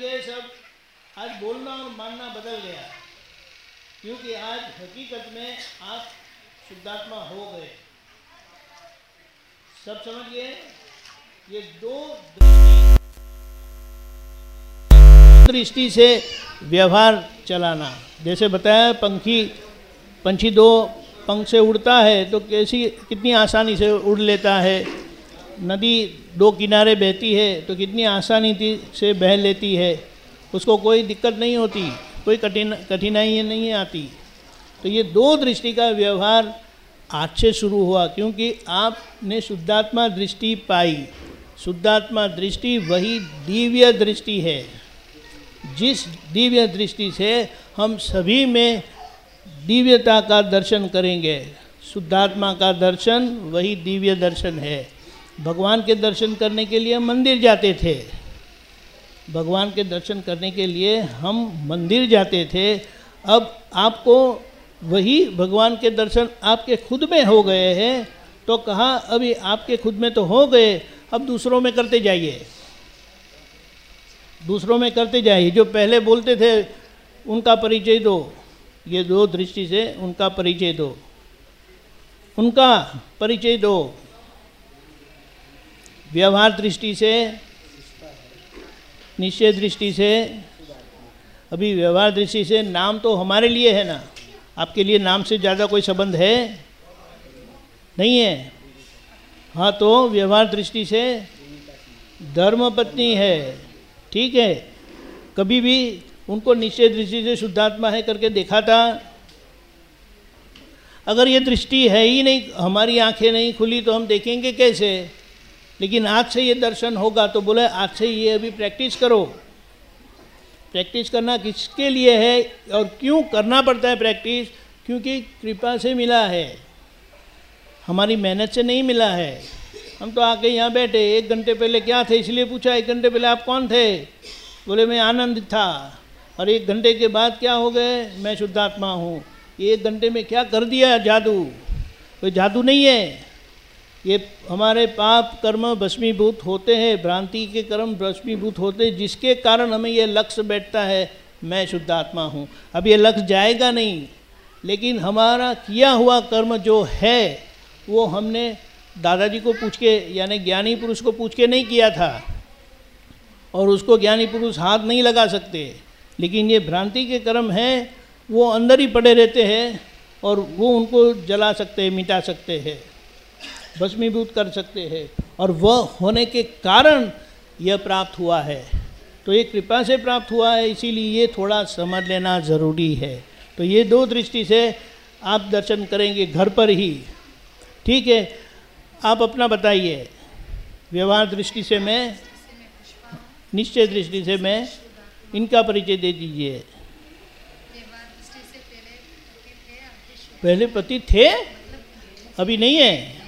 के सब आज बोलना और मानना बदल गया। क्योंकि आज हकीकत में आप शुद्धात्मा हो गए। सब समझिए, ये दो दृष्टि से व्यवहार चलाना। जैसे बताया, पंखी, पंछी दो पंख से उड़ता है तो कैसी कितनी आसानी से उड़ लेता है। नदी दो किनारे बहती है तो कितनी आसानी से बह लेती है। उसको कोई दिक्कत नहीं होती, कोई कठिन, कठिनाई नहीं आती। तो ये दो दृष्टि का व्यवहार आज से शुरू हुआ, क्योंकि आपने शुद्धात्मा दृष्टि पाई। शुद्धात्मा दृष्टि वही दिव्य दृष्टि है। जिस दिव्य दृष्टि से हम सभी में दिव्यता का दर्शन करेंगे, शुद्धात्मा का दर्शन वही दिव्य दर्शन है। भगवान के दर्शन करने के लिए मंदिर जाते थे। भगवान के दर्शन करने के लिए हम मंदिर जाते थे। अब आपको वही भगवान के दर्शन आपके खुद में हो गए हैं। तो कहा, अभी आपके खुद में तो हो गए, अब दूसरों में करते जाइए। दूसरों में करते जाइए। जो पहले बोलते थे, उनका परिचय दो। ये दो दृष्टि से उनका परिचय दो। उनका परिचय दो। व्यवहार दृष्टि से, निश्चय दृष्टि से, अभी व्यवहार दृष्टि से नाम तो हमारे लिए है ना। आपके लिए नाम से ज़्यादा कोई संबंध है? नहीं है। हाँ तो व्यवहार दृष्टि से धर्म पत्नी है, ठीक है। कभी भी उनको निश्चय दृष्टि से शुद्धात्मा है करके देखा था अगर ये दृष्टि है ही नहीं, हमारी आँखें नहीं खुली तो हम देखेंगे कैसे? लेकिन आज से ये दर्शन होगा तो बोले, आज से ये अभी प्रैक्टिस करो। प्रैक्टिस करना किसके लिए है और क्यों करना पड़ता है प्रैक्टिस क्योंकि कृपा से मिला है। हमारी मेहनत से नहीं मिला है। हम तो आके यहाँ बैठे, एक घंटे पहले क्या थे? इसलिए पूछा, एक घंटे पहले आप कौन थे? बोले, मैं आनंद था। और एक घंटे के बाद क्या हो गए? मैं शुद्धात्मा हूँ। एक घंटे में क्या कर दिया जादू? कोई जादू नहीं है। ये हमारे पाप कर्म भस्मीभूत होते हैं, भ्रांति के कर्म भस्मीभूत होते हैं, जिसके कारण हमें ये लक्ष्य बैठता है, मैं शुद्धात्मा हूँ। अब ये लक्ष्य जाएगा नहीं, लेकिन हमारा किया हुआ कर्म जो है, वो हमने दादाजी को पूछ के, यानी ज्ञानी पुरुष को पूछ के नहीं किया था, और उसको ज्ञानी पुरुष हाथ नहीं लगा सकते। लेकिन ये भ्रांति के कर्म हैं, वो अंदर ही पड़े रहते हैं, और वो उनको जला सकते हैं, मिटा सकते हैं। भस्मीभूत कर सकते हैं। और वह होने के कारण यह प्राप्त हुआ है। तो ये कृपा से प्राप्त हुआ है, इसीलिए ये थोड़ा समझ लेना ज़रूरी है। तो ये दो दृष्टि से आप दर्शन करेंगे घर पर ही। ठीक है, आप अपना बताइए। व्यवहार दृष्टि से मैं, निश्चय दृष्टि से मैं इनका परिचय दे दीजिए। पहले पति थे? अभी नहीं है।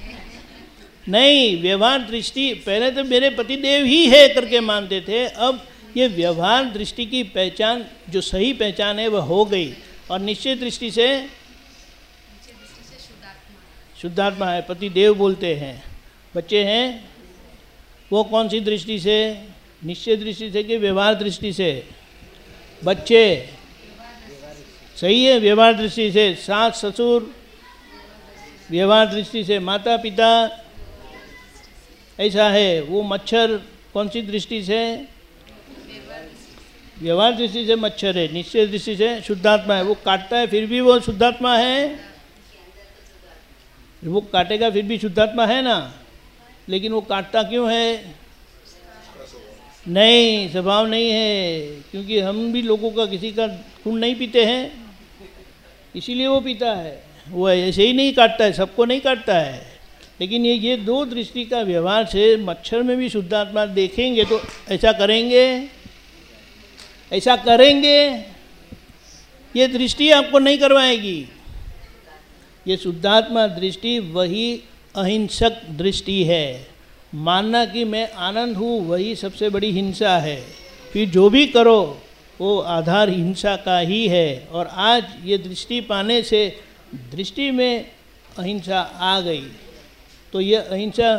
नहीं, व्यवहार दृष्टि, पहले तो मेरे पति देव ही है करके मानते थे, अब ये व्यवहार दृष्टि की पहचान, जो सही पहचान है, वह हो गई। और निश्चय दृष्टि से, शुद्धात्मा है, पति देव बोलते हैं। बच्चे हैं, वो कौन सी दृष्टि से? निश्चय दृष्टि से कि व्यवहार दृष्टि से? बच्चे, सही है, व्यवहार दृष्टि से, सास, ससुर, व्यवहार दृष्टि से माता पिता ऐसा है, वो मच्छर कौन सी दृष्टि से? व्यवहार दृष्टि से मच्छर है, निश्चय दृष्टि से शुद्धात्मा है। वो काटता है, फिर भी वो शुद्धात्मा है? वो काटेगा, फिर भी शुद्धात्मा है ना? लेकिन वो काटता क्यों है? नहीं, स्वभाव नहीं है, क्योंकि हम भी लोगों का किसी का खून नहीं पीते हैं। इसीलिए वो पीता है। वो ऐसे ही नहीं काटता है, सबको नहीं काटता है। लेकिन ये ये दो दृष्टि का व्यवहार से मच्छर में भी शुद्धात्मा देखेंगे तो ऐसा करेंगे? ऐसा करेंगे? ये दृष्टि आपको नहीं करवाएगी। ये शुद्धात्मा दृष्टि वही अहिंसक दृष्टि है। मानना कि मैं आनंद हूँ, वही सबसे बड़ी हिंसा है। फिर जो भी करो, वो आधार हिंसा का ही है। और आज ये दृष्टि पाने से दृष्टि में अहिंसा आ गई। तो ये अहिंसा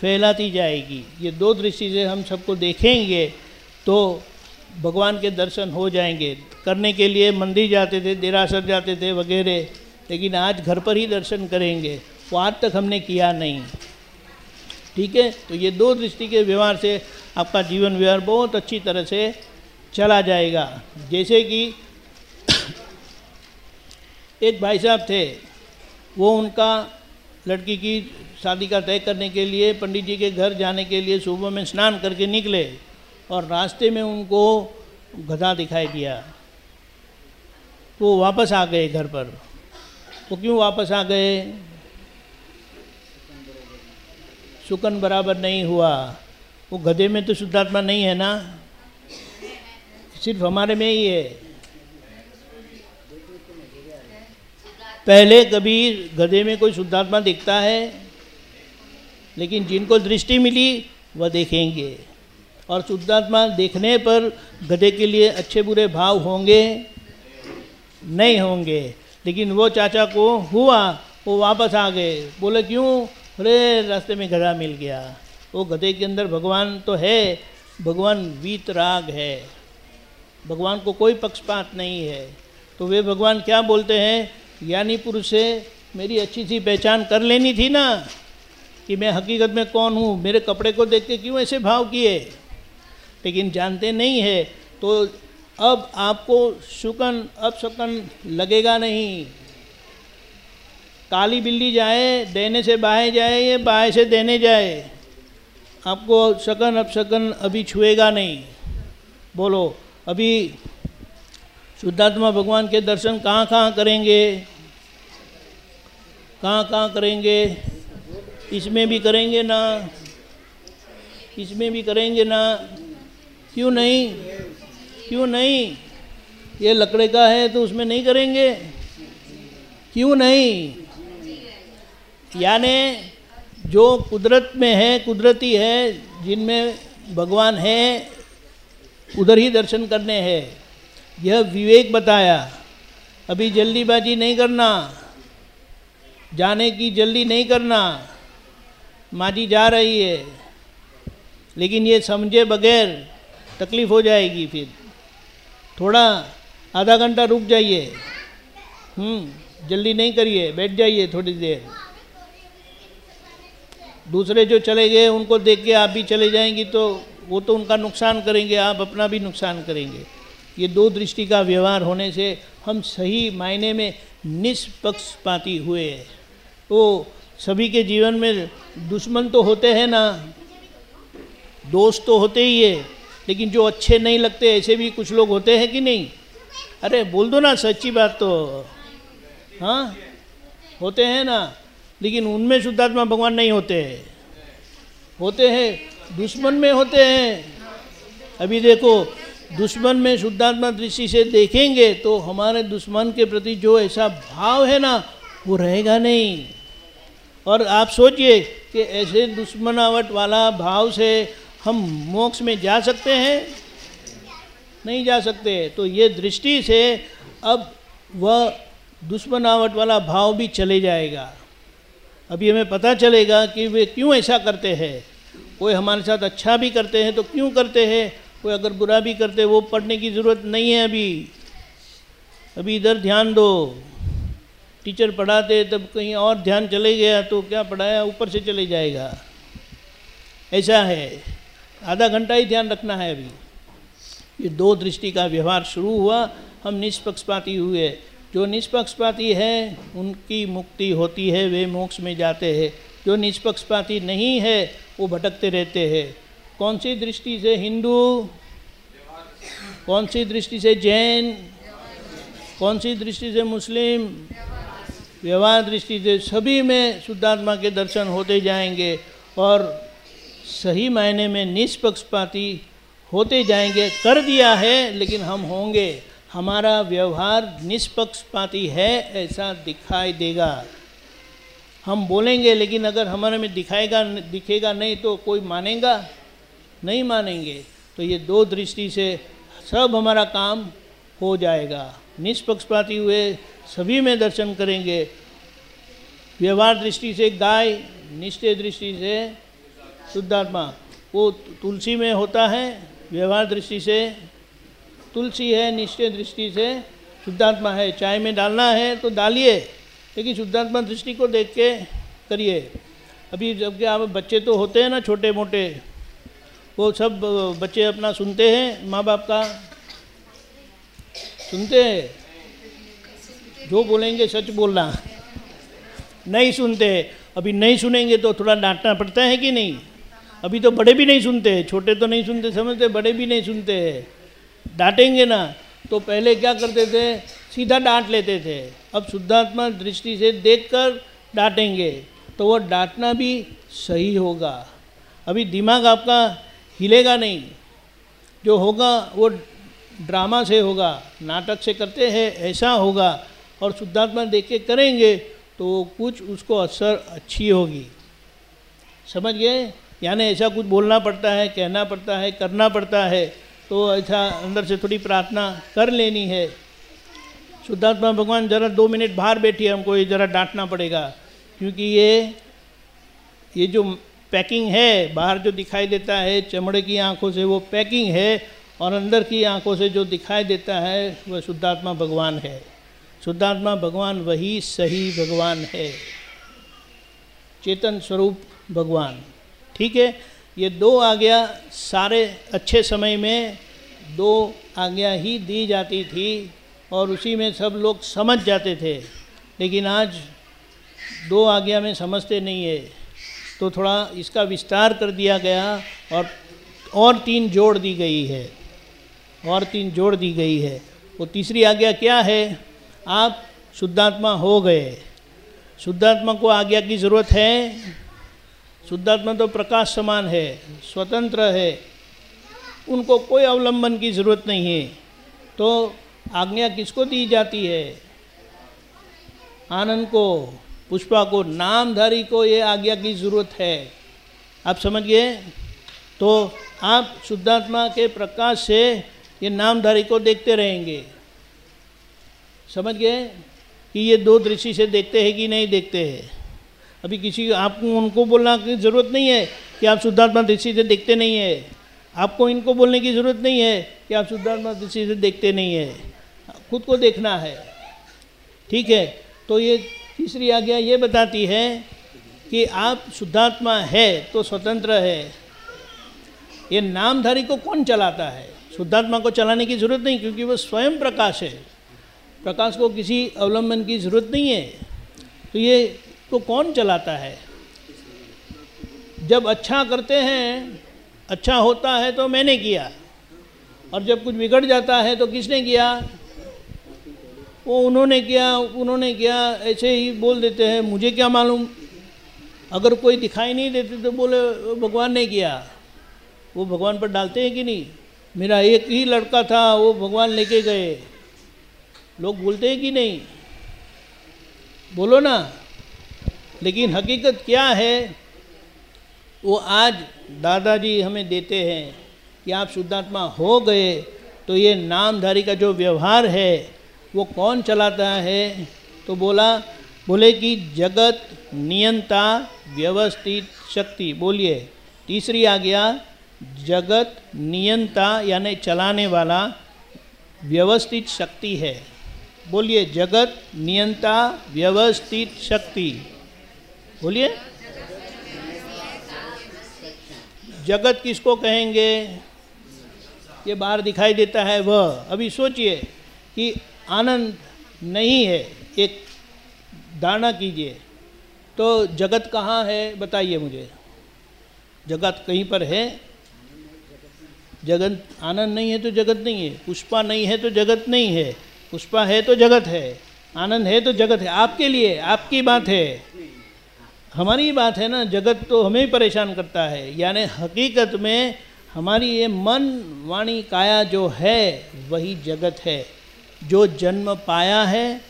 फैलाती जाएगी। ये दो दृष्टि से हम सबको देखेंगे तो भगवान के दर्शन हो जाएँगे। करने के लिए मंदिर जाते थे, देरासर जाते थे वगैरह, लेकिन आज घर पर ही दर्शन करेंगे। वो आज तक हमने किया नहीं। ठीक है? तो ये दो दृष्टि के व्यवहार से आपका जीवन व्यवहार बहुत अच्छी तरह से चला जाएगा। जैसे कि एक भाई साहब थे, वो उनका लड़की की शादी का तय करने के लिए, पंडित जी के घर जाने के लिए सुबह में स्नान करके निकले और रास्ते में उनको गधा दिखाई दिया। तो वो वापस आ गए घर पर। वो क्यों वापस आ गए? सुकन बराबर नहीं हुआ। वो गधे में तो शुद्धात्मा नहीं है ना? सिर्फ़ हमारे में ही है। पहले कभी गधे में कोई शुद्धात्मा दिखता है? लेकिन जिनको दृष्टि मिली, वह देखेंगे। और शुद्धात्मा देखने पर गधे के लिए अच्छे बुरे भाव होंगे, नहीं होंगे। लेकिन वो चाचा को हुआ, वो वापस आ गए। बोले, क्यों? अरे, रास्ते में गधा मिल गया। वो गधे के अंदर भगवान तो है, भगवान वीत राग है। भगवान को कोई पक्षपात नहीं है। तो वे भगवान क्या बोलते हैं? ज्ञानी पुरुष से मेरी अच्छी सी पहचान कर लेनी थी ना। कि मैं हकीकत में कौन हूँ? मेरे कपड़े को देख के क्यों ऐसे भाव किए? लेकिन जानते नहीं है तो अब आपको शुकन, अब शकन लगेगा नहीं। काली बिल्ली जाए, देने से बाहे जाए या बाहे से देने जाए, आपको शकन, अब शकन अभी छुएगा नहीं। बोलो, अभी शुद्धात्मा भगवान के दर्शन कहाँ कहाँ करेंगे? कहाँ कहाँ करेंगे? इसमें भी करेंगे ना। इसमें भी करेंगे ना। क्यों नहीं? क्यों नहीं? ये लकड़े का है तो उसमें नहीं करेंगे। क्यों नहीं? यानी जो कुदरत में है, कुदरती है, जिनमें भगवान है, उधर ही दर्शन करने हैं। यह विवेक बताया, अभी जल्दीबाजी नहीं करना, जाने की जल्दी नहीं करना। माजी जा रही है। लेकिन ये समझे बगैर तकलीफ़ हो जाएगी फिर। थोड़ा आधा घंटा रुक जाइए। हम्म जल्दी नहीं करिए, बैठ जाइए थोड़ी देर। दूसरे जो चले गए, उनको देख के आप भी चले जाएँगी तो वो तो उनका नुकसान करेंगे, आप अपना भी नुकसान करेंगे। ये दो दृष्टि का व्यवहार होने से हम सही मायने में निष्पक्षपाती हुए हैं। तो सभी के जीवन में दुश्मन तो होते हैं ना, दोस्त तो होते ही है, लेकिन जो अच्छे नहीं लगते, ऐसे भी कुछ लोग होते हैं कि नहीं? अरे, बोल दो ना, सच्ची बात तो। हाँ? होते हैं ना, लेकिन उनमें शुद्धात्मा भगवान नहीं होते। होते हैं, दुश्मन में होते हैं। अभी देखो, दुश्मन में शुद्धात्मा दृष्टि से देखेंगे तो हमारे दुश्मन के प्रति जो ऐसा भाव है ना, वो रहेगा नहीं। और आप सोचिए कि ऐसे दुश्मनावट वाला भाव से हम मोक्ष में जा सकते हैं? नहीं जा सकते। तो ये दृष्टि से अब वह दुश्मनावट वाला भाव भी चले जाएगा। अभी हमें पता चलेगा कि वे क्यों ऐसा करते हैं। कोई हमारे साथ अच्छा भी करते हैं तो क्यों करते हैं? कोई अगर बुरा भी करते वो पढ़ने की ज़रूरत नहीं है अभी। अभी इधर ध्यान दो। टीचर पढ़ाते, तब कहीं और ध्यान चले गया तो क्या पढ़ाया? ऊपर से चले जाएगा। ऐसा है। आधा घंटा ही ध्यान रखना है अभी। ये दो दृष्टि का व्यवहार शुरू हुआ। हम निष्पक्षपाती हुए। जो निष्पक्षपाती है, उनकी मुक्ति होती है, वे मोक्ष में जाते हैं। जो निष्पक्षपाती नहीं है, वो भटकते रहते हैं। कौन सी दृष्टि से? हिंदू? कौन सी दृष्टि से जैन? कौन सी दृष्टि से मुस्लिम? व्यवहार दृष्टि से सभी में शुद्धात्मा के दर्शन होते जाएँगे और सही मायने में निष्पक्षपाती होते जाएँगे। कर दिया है, लेकिन हम होंगे। हमारा व्यवहार निष्पक्षपाती है, ऐसा दिखाई देगा। हम बोलेंगे, लेकिन अगर हमारे में दिखाएगा, दिखेगा नहीं तो कोई मानेगा? नहीं मानेंगे। तो ये दो दृष्टि से सब हमारा काम हो जाएगा। निष्पक्षपाती हुए सभी में दर्शन करेंगे। व्यवहार दृष्टि से, गाय निश्चय दृष्टि से, शुद्धात्मा, वो तुलसी में होता है, व्यवहार दृष्टि से, तुलसी है, निश्चय दृष्टि से, शुद्धात्मा है। चाय में डालना है तो डालिए, लेकिन शुद्धात्मा दृष्टि को देख के करिए। अभी जब कि आप बच्चे तो होते हैं ना छोटे मोटे वो सब बच्चे अपना सुनते हैं माँ बाप का, सुनते हैं। जो बोलेंगे सच बोलना। नहीं सुनते, अभी नहीं सुनेंगे तो थोड़ा डांटना पड़ता है कि नहीं? अभी तो बड़े भी नहीं सुनते, छोटे तो नहीं सुनते, समझते बड़े भी नहीं सुनते। डांटेंगे ना तो पहले क्या करते थे? सीधा डांट लेते थे। अब शुद्धात्मा दृष्टि से देखकर डांटेंगे तो वह डांटना भी सही होगा। अभी दिमाग आपका हिलेगा नहीं। जो होगा, वो ड्रामा से होगा, नाटक से करते हैं, ऐसा होगा। और शुद्धात्मा देख के करेंगे तो कुछ उसको असर अच्छी होगी। समझ गए? यानी ऐसा कुछ बोलना पड़ता है, कहना पड़ता है, करना पड़ता है तो ऐसा अंदर से थोड़ी प्रार्थना कर लेनी है। शुद्धात्मा भगवान ज़रा दो मिनट बाहर बैठिए, हमको ये ज़रा डांटना पड़ेगा, क्योंकि ये ये जो पैकिंग है, बाहर जो दिखाई देता है, चमड़े की आँखों से वो पैकिंग है, और अंदर की आँखों से जो दिखाई देता है, वह शुद्धात्मा भगवान है। शुद्धात्मा भगवान वही सही भगवान है। चेतन स्वरूप भगवान। ठीक है? ये दो आज्ञा सारे अच्छे समय में दो आज्ञा ही दी जाती थी और उसी में सब लोग समझ जाते थे। लेकिन आज दो आज्ञा में समझते नहीं है। तो थोड़ा इसका विस्तार कर दिया गया और और तीन जोड़ दी गई है। और तीन जोड़ दी गई है। वो तीसरी आज्ञा क्या है? आप शुद्धात्मा हो गए। शुद्धात्मा को आज्ञा की ज़रूरत है। शुद्धात्मा तो प्रकाश समान है, स्वतंत्र है। उनको कोई अवलंबन की ज़रूरत नहीं है। तो आज्ञा किसको दी जाती है? आनंद को, पुष्पा को, नामधारी को ये आज्ञा की ज़रूरत है। आप समझ गए तो आप शुद्धात्मा के प्रकाश से ये नामधारी को देखते रहेंगे। समझ गए कि ये दो दृष्टि से देखते हैं कि नहीं देखते हैं? अभी किसी आपको उनको बोलना की ज़रूरत नहीं है कि आप शुद्धात्मा दृष्टि से देखते नहीं है। आपको इनको बोलने की ज़रूरत नहीं है कि आप शुद्धात्मा दृष्टि से देखते नहीं है। खुद को देखना है। ठीक है? तो ये तीसरी आज्ञा ये बताती है कि आप शुद्धात्मा है तो स्वतंत्र है। ये नामधारी को कौन चलाता है? शुद्धात्मा को चलाने की ज़रूरत नहीं क्योंकि वो स्वयं प्रकाश है। प्रकाश को किसी अवलंबन की ज़रूरत नहीं है तो ये तो कौन चलाता है? जब अच्छा करते हैं अच्छा होता है तो मैंने किया, और जब कुछ बिगड़ जाता है तो किसने किया? वो उन्होंने किया उन्होंने किया, ऐसे ही बोल देते हैं, मुझे क्या मालूम? अगर कोई दिखाई नहीं देते तो बोले, भगवान ने किया। वो भगवान पर डालते हैं कि नहीं? मेरा एक ही लड़का था, वो भगवान लेके गए। लोग बोलते हैं कि नहीं? बोलो ना। लेकिन हकीकत क्या है? वो आज दादाजी हमें देते हैं कि आप शुद्धात्मा हो गए तो ये नामधारी का जो व्यवहार है, वो कौन चलाता है? तो बोला, बोले कि जगत नियंता व्यवस्थित शक्ति। बोलिए, तीसरी आ गया, जगत नियंता यानी चलाने वाला व्यवस्थित शक्ति है। बोलिए, जगत नियंता व्यवस्थित शक्ति। बोलिए। जगत किसको कहेंगे? ये बाहर दिखाई देता है वह। अभी सोचिए कि आनंद नहीं है, एक धारणा कीजिए। तो जगत कहाँ है, बताइए मुझे। जगत कहीं पर है? जगत, आनंद नहीं है तो जगत नहीं है। पुष्पा नहीं है तो जगत नहीं है। पुष्पा है तो जगत है, आनंद है तो जगत है, आपके लिए आपकी बात है। हमारी बात है ना, जगत तो हमें ही परेशान करता है, यानी हकीकत में हमारी ये मन वाणी काया जो है, वही जगत है। जो जन्म पाया है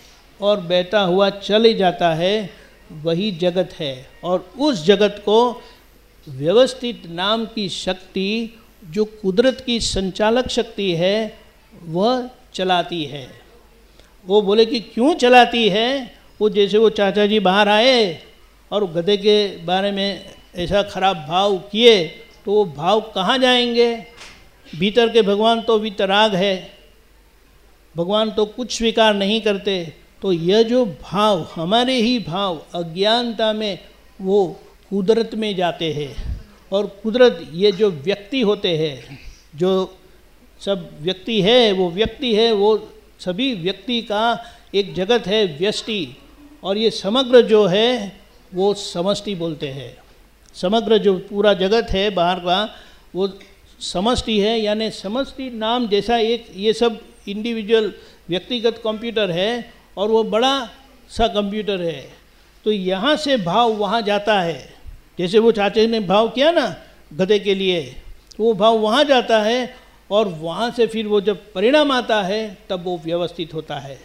और बहता हुआ चले जाता है, वही जगत है। और उस जगत को व्यवस्थित नाम की शक्ति, जो कुदरत की संचालक शक्ति है, वह चलाती है। वो बोले कि क्यों चलाती है? वो जैसे वो चाचा जी बाहर आए और गधे के बारे में ऐसा खराब भाव किए तो वो भाव कहाँ जाएँगे? भीतर के भगवान तो वितराग है। भगवान तो कुछ स्वीकार नहीं करते। तो यह जो भाव, हमारे ही भाव, अज्ञानता में वो कुदरत में जाते हैं। और कुदरत, ये जो व्यक्ति होते हैं, जो सब व्यक्ति है, वो व्यक्ति है, वो सभी व्यक्ति का एक जगत है व्यष्टि, और ये समग्र जो है, वो समष्टि बोलते हैं। समग्र जो पूरा जगत है बाहर का, वो समष्टि है, यानी समष्टि नाम जैसा एक ये सब इंडिविजुअल व्यक्तिगत कंप्यूटर है, और वो बड़ा सा कंप्यूटर है। तो यहाँ से भाव वहाँ जाता है। जैसे वो चाचे ने भाव किया ना गधे के लिए तो वो भाव वहाँ जाता है और वहाँ से फिर वो जब परिणाम आता है, तब वो व्यवस्थित होता है।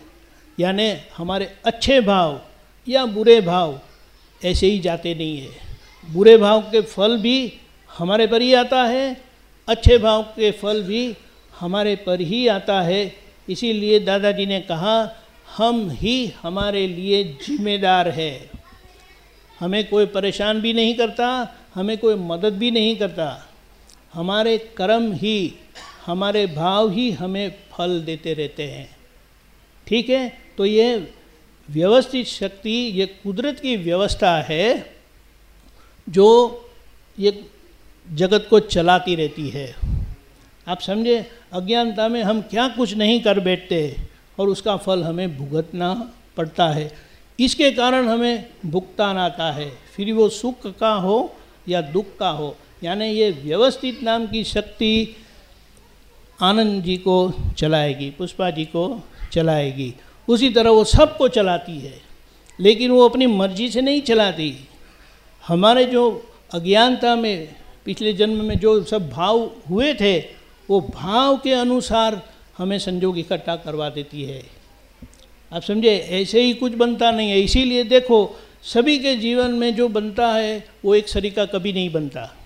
यानी हमारे अच्छे भाव या बुरे भाव ऐसे ही जाते नहीं है। बुरे भाव के फल भी हमारे पर ही आता है, अच्छे भाव के फल भी हमारे पर ही आता है। इसीलिए दादाजी ने कहा, हम ही हमारे लिए जिम्मेदार है। हमें कोई परेशान भी नहीं करता, हमें कोई मदद भी नहीं करता। हमारे कर्म ही हमारे भाव ही हमें फल देते रहते हैं। ठीक है? तो ये व्यवस्थित शक्ति, ये कुदरत की व्यवस्था है, जो ये जगत को चलाती रहती है। आप समझे? अज्ञानता में हम क्या कुछ नहीं कर बैठते और उसका फल हमें भुगतना पड़ता है। इसके कारण हमें भुगतान आता है। फिर वो सुख का हो या दुख का हो, यानी ये व्यवस्थित नाम की शक्ति आनंद जी को चलाएगी, पुष्पा जी को चलाएगी। उसी तरह वो सबको चलाती है, लेकिन वो अपनी मर्ज़ी से नहीं चलाती। हमारे जो अज्ञानता में, पिछले जन्म में जो सब भाव हुए थे, वो भाव के अनुसार हमें संजोग इकट्ठा करवा देती है। आप समझे, ऐसे ही कुछ बनता नहीं है। इसीलिए देखो, सभी के जीवन में जो बनता है, वो एक सरीका कभी नहीं बनता।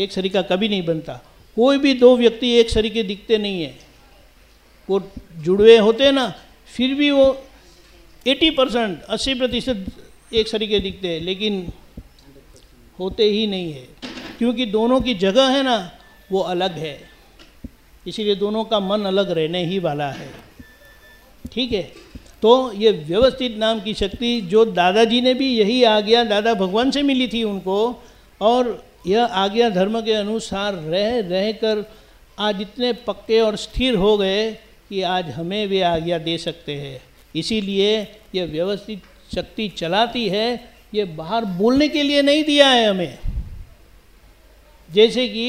एक सरीका कभी नहीं बनता। कोई भी दो व्यक्ति एक सरीके दिखते नहीं है। वो जुड़वे होते ना, फिर भी वो 80 परसेंट, अस्सी प्रतिशत एक सरीके दिखते हैं, लेकिन होते ही नहीं है। क्योंकि दोनों की जगह है ना, वो अलग है। इसीलिए दोनों का मन अलग रहने ही वाला है। ठीक है? तो ये व्यवस्थित नाम की शक्ति, जो दादाजी ने भी यही आ गया दादा भगवान से मिली थी उनको, और यह आज्ञा धर्म के अनुसार रह रह कर आज इतने पक्के और स्थिर हो गए कि आज हमें वे आज्ञा दे सकते हैं। इसीलिए यह व्यवस्थित शक्ति चलाती है ये बाहर बोलने के लिए नहीं दिया है हमें। जैसे कि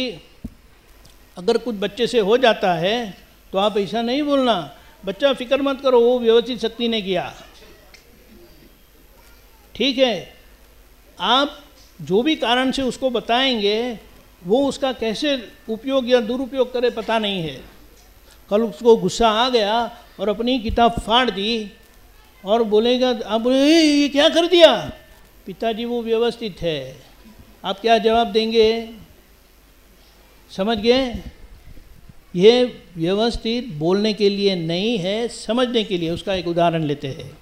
अगर कुछ बच्चे से हो जाता है तो आप ऐसा नहीं बोलना, बच्चा फ़िक्र मत करो, वो व्यवस्थित शक्ति ने किया। ठीक है, आप जो भी कारण से उसको बताएँगे, वो उसका कैसे उपयोग या दुरुपयोग करे पता नहीं है। कल उसको गुस्सा आ गया और अपनी किताब फाड़ दी और बोलेगा आप बोले ये क्या कर दिया? पिताजी, वो व्यवस्थित है। आप क्या जवाब देंगे? समझ गए? ये व्यवस्थित बोलने के लिए नहीं है, समझने के लिए। उसका एक उदाहरण लेते हैं।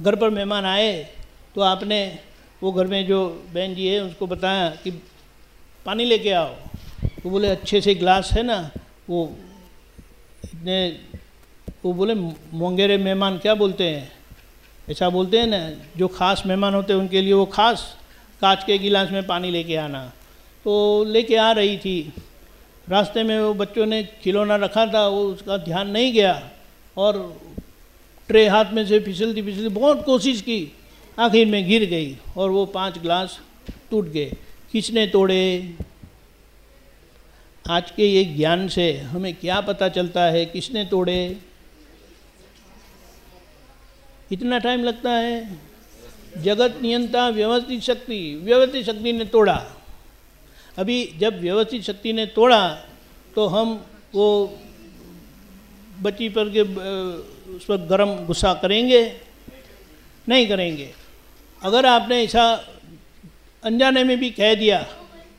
घर पर मेहमान आए तो आपने वो घर में जो बहन जी है उसको बताया कि पानी लेके आओ। तो बोले, अच्छे से गिलास है ना, वो इतने, वो बोले, मोंगेरे मेहमान क्या बोलते हैं? ऐसा बोलते हैं ना, जो ख़ास मेहमान होते हैं उनके लिए वो ख़ास कांच के गिलास में पानी लेके आना। तो लेके आ रही थी। रास्ते में वो बच्चों ने खिलौना रखा था, वो उसका ध्यान नहीं गया और ट्रे हाथ में से फिसलती फिसलती बहुत कोशिश की। आखिर में गिर गई और वो पाँच गिलास टूट गए। किसने तोड़े? आज के ये ज्ञान से हमें क्या पता चलता है किसने तोड़े? इतना टाइम लगता है। जगत नियंता व्यवस्थित शक्ति व्यवस्थित शक्ति ने तोड़ा। अभी जब व्यवस्थित शक्ति ने तोड़ा तो हम वो बच्ची पर के उस पर गर्म गुस्सा करेंगे? नहीं करेंगे। अगर आपने ऐसा अनजाने में भी कह दिया,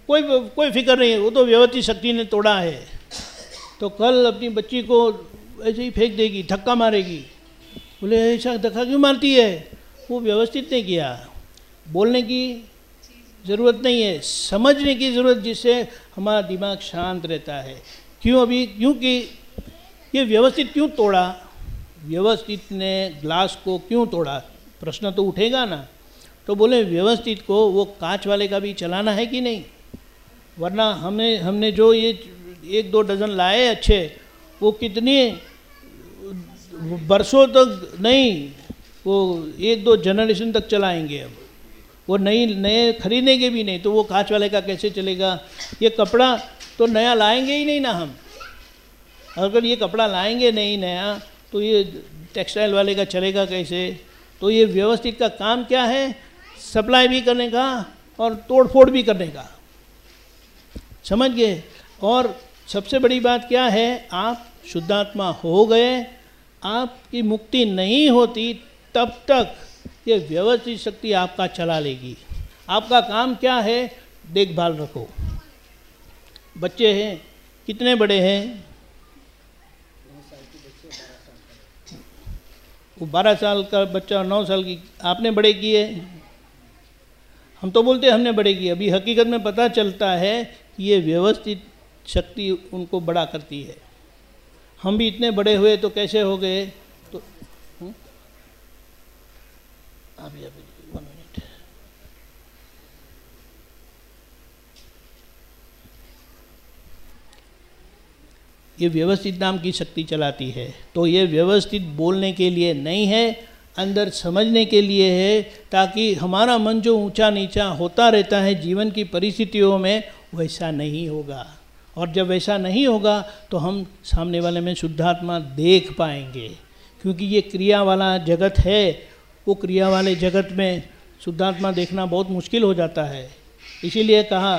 कोई कोई फ़िक्र नहीं वो तो व्यवस्थित शक्ति ने तोड़ा है। तो कल अपनी बच्ची को ऐसे ही फेंक देगी, धक्का मारेगी। बोले, ऐसा धक्का क्यों मारती है? वो व्यवस्थित नहीं किया। बोलने की ज़रूरत नहीं है, समझने की ज़रूरत जिससे हमारा दिमाग शांत रहता है। क्यों अभी, क्योंकि ये व्यवस्थित क्यों तोड़ा? व्यवस्थित ने ग्लास को क्यों तोड़ा? प्रश्न तो उठेगा ना। तो बोले, व्यवस्थित को, वो कांच वाले का भी चलाना है कि नहीं? वरना हमें हमने जो ये एक दो डज़न लाए अच्छे, वो कितने, बरसों तक नहीं, वो एक दो जनरेशन तक चलाएँगे अब। वो नई, नए खरीदेंगे भी नहीं तो वो कांच वाले का कैसे चलेगा? ये कपड़ा तो नया लाएँगे ही नहीं ना हम। अगर ये कपड़ा लाएँगे नहीं नया तो ये टेक्सटाइल वाले का चलेगा कैसे? तो ये व्यवस्थित का काम क्या है? सप्लाई भी करने का और तोड़फोड़ भी करने का। समझ गए? और सबसे बड़ी बात क्या है? आप शुद्धात्मा हो गए, आपकी मुक्ति नहीं होती, तब तक ये व्यवस्थित शक्ति आपका चला लेगी। आपका काम क्या है? देखभाल रखो। बच्चे हैं, कितने बड़े हैं? वो बारह साल का बच्चा, नौ साल की, आपने बड़े किए? हम तो बोलते हमने बड़े किए। अभी हकीकत में पता चलता है कि ये व्यवस्थित शक्ति उनको बड़ा करती है। हम भी इतने बड़े हुए तो कैसे हो गए? तो हम्म? अभी अभी वन मिनट ये व्यवस्थित नाम की शक्ति चलाती है। तो ये व्यवस्थित बोलने के लिए नहीं है। अंदर समझने के लिए है ताकि हमारा मन जो ऊँचा नीचा होता रहता है जीवन की परिस्थितियों में, वैसा नहीं होगा। और जब वैसा नहीं होगा तो हम सामने वाले में शुद्धात्मा देख पाएँगे। क्योंकि ये क्रिया वाला जगत है, वो क्रिया वाले जगत में शुद्धात्मा देखना बहुत मुश्किल हो जाता है। इसीलिए कहा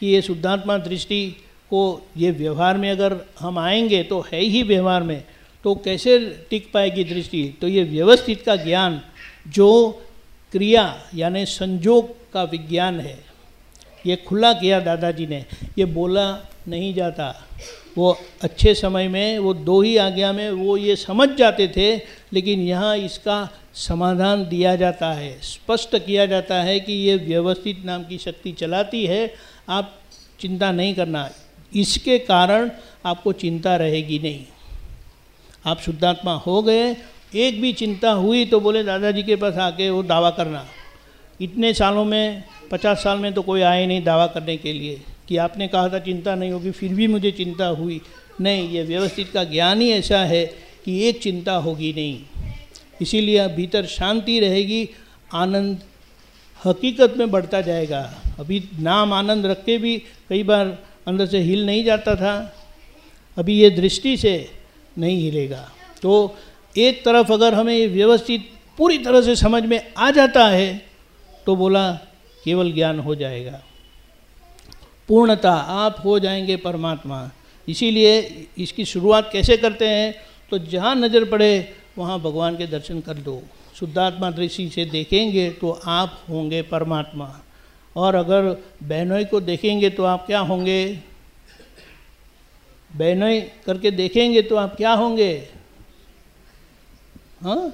कि ये शुद्धात्मा दृष्टि को ये व्यवहार में अगर हम आएँगे तो है ही व्यवहार में। तो कैसे टिक पाएगी दृष्टि? तो ये व्यवस्थित का ज्ञान, जो क्रिया यानी संजोग का विज्ञान है, ये खुला किया दादाजी ने। ये बोला नहीं जाता। वो अच्छे समय में, वो दो ही आज्ञा में, वो ये समझ जाते थे, लेकिन यहाँ इसका समाधान दिया जाता है। स्पष्ट किया जाता है कि ये व्यवस्थित नाम की शक्ति चलाती है, आप चिंता नहीं करना। इसके कारण आपको चिंता रहेगी नहीं। आप शुद्धात्मा हो गए, एक भी चिंता हुई तो बोले, दादाजी के पास आके वो दावा करना। इतने सालों में, पचास साल में तो कोई आए नहीं दावा करने के लिए। कि आपने कहा था चिंता नहीं होगी, फिर भी मुझे चिंता हुई। नहीं, ये व्यवस्थित का ज्ञान ही ऐसा है कि एक चिंता होगी नहीं। इसीलिए भीतर शांति रहेगी, आनंद हकीकत में बढ़ता जाएगा। अभी नाम आनंद रख के भी कई बार अंदर से हिल नहीं जाता था। अभी ये दृष्टि से नहीं हिलेगा। तो एक तरफ़ अगर हमें ये व्यवस्थित पूरी तरह से समझ में आ जाता है तो बोला, केवल ज्ञान हो जाएगा। पूर्णता, आप हो जाएँगे परमात्मा। इसीलिए इसकी शुरुआत कैसे करते हैं तो जहाँ नज़र पड़े, वहाँ भगवान के दर्शन कर दो शुद्धात्मा दृष्टि से देखेंगे तो आप होंगे परमात्मा। और अगर बहनोई को देखेंगे तो आप क्या होंगे? बहनोई करके देखेंगे तो आप क्या होंगे? हाँ?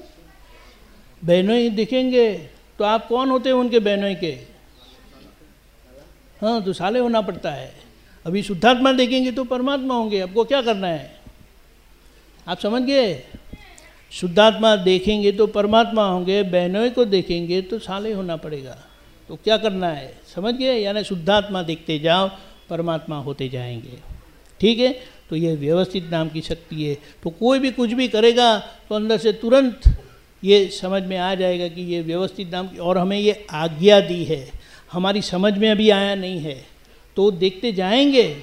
बहनोई देखेंगे। तो आप कौन होते हैं उनके बहनोई के? हाँ तो साले होना पड़ता है। अभी शुद्धात्मा देखेंगे तो परमात्मा होंगे। आपको क्या करना है? आप समझ गए? शुद्धात्मा देखेंगे तो परमात्मा होंगे, बहनों को देखेंगे तो साले होना पड़ेगा। तो क्या करना है? समझ गए? यानी शुद्धात्मा देखते जाओ, परमात्मा होते जाएँगे। ठीक है? तो ये व्यवस्थित नाम की शक्ति है। तो कोई भी कुछ भी करेगा तो अंदर से तुरंत ये समझ में आ जाएगा कि ये व्यवस्थित नाम की, और हमें ये आज्ञा दी है। हमारी समझ में अभी आया नहीं है। तो देखते जाएँगे,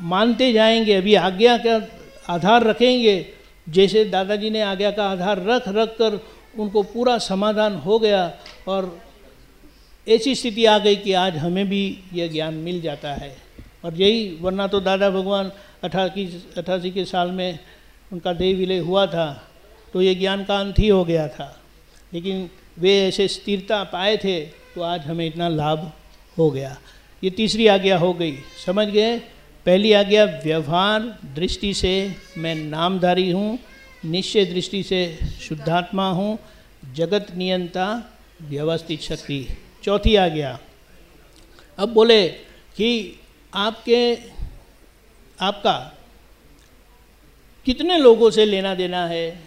मानते जाएँगे, अभी आज्ञा का आधार रखेंगे। जैसे दादाजी ने आज्ञा का आधार रख रख कर उनको पूरा समाधान हो गया, और ऐसी स्थिति आ गई कि आज हमें भी यह ज्ञान मिल जाता है। और यही, वरना तो दादा भगवान अठासी अठासी के साल में उनका देह विलय हुआ था तो ये ज्ञान का अंत ही हो गया था। लेकिन वे ऐसे स्थिरता पाए थे तो आज हमें इतना लाभ हो गया। ये तीसरी आज्ञा हो गई। समझ गए? पहली आज्ञा, व्यवहार दृष्टि से मैं नामधारी हूँ, निश्चय दृष्टि से शुद्धात्मा हूँ, जगत नियंता, व्यवस्थित शक्ति। चौथी आज्ञा। अब बोले कि आपके, आपका कितने लोगों से लेना देना है?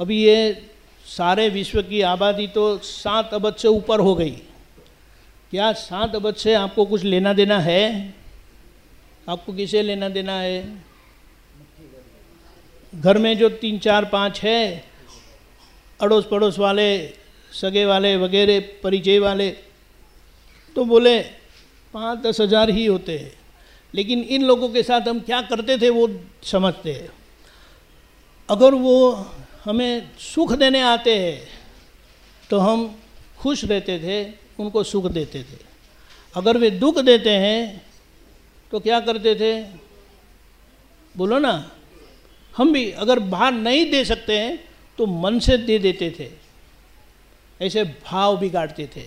अभी ये सारे विश्व की आबादी तो सात अबज से ऊपर हो गई। क्या सात अबज से आपको कुछ लेना देना है? आपको किसे लेना देना है? घर में जो तीन, चार, पाँच है अड़ोस पड़ोस वाले, सगे वाले, वगैरह, परिचय वाले तो बोले पाँच दस हज़ार ही होते हैं। लेकिन इन लोगों के साथ हम क्या करते थे वो समझते हैं। अगर वो हमें सुख देने आते हैं तो हम खुश रहते थे, उनको सुख देते थे। अगर वे दुख देते हैं तो क्या करते थे? बोलो ना, हम भी अगर बाहर नहीं दे सकते हैं तो मन से दे देते थे। ऐसे भाव बिगाड़ते थे।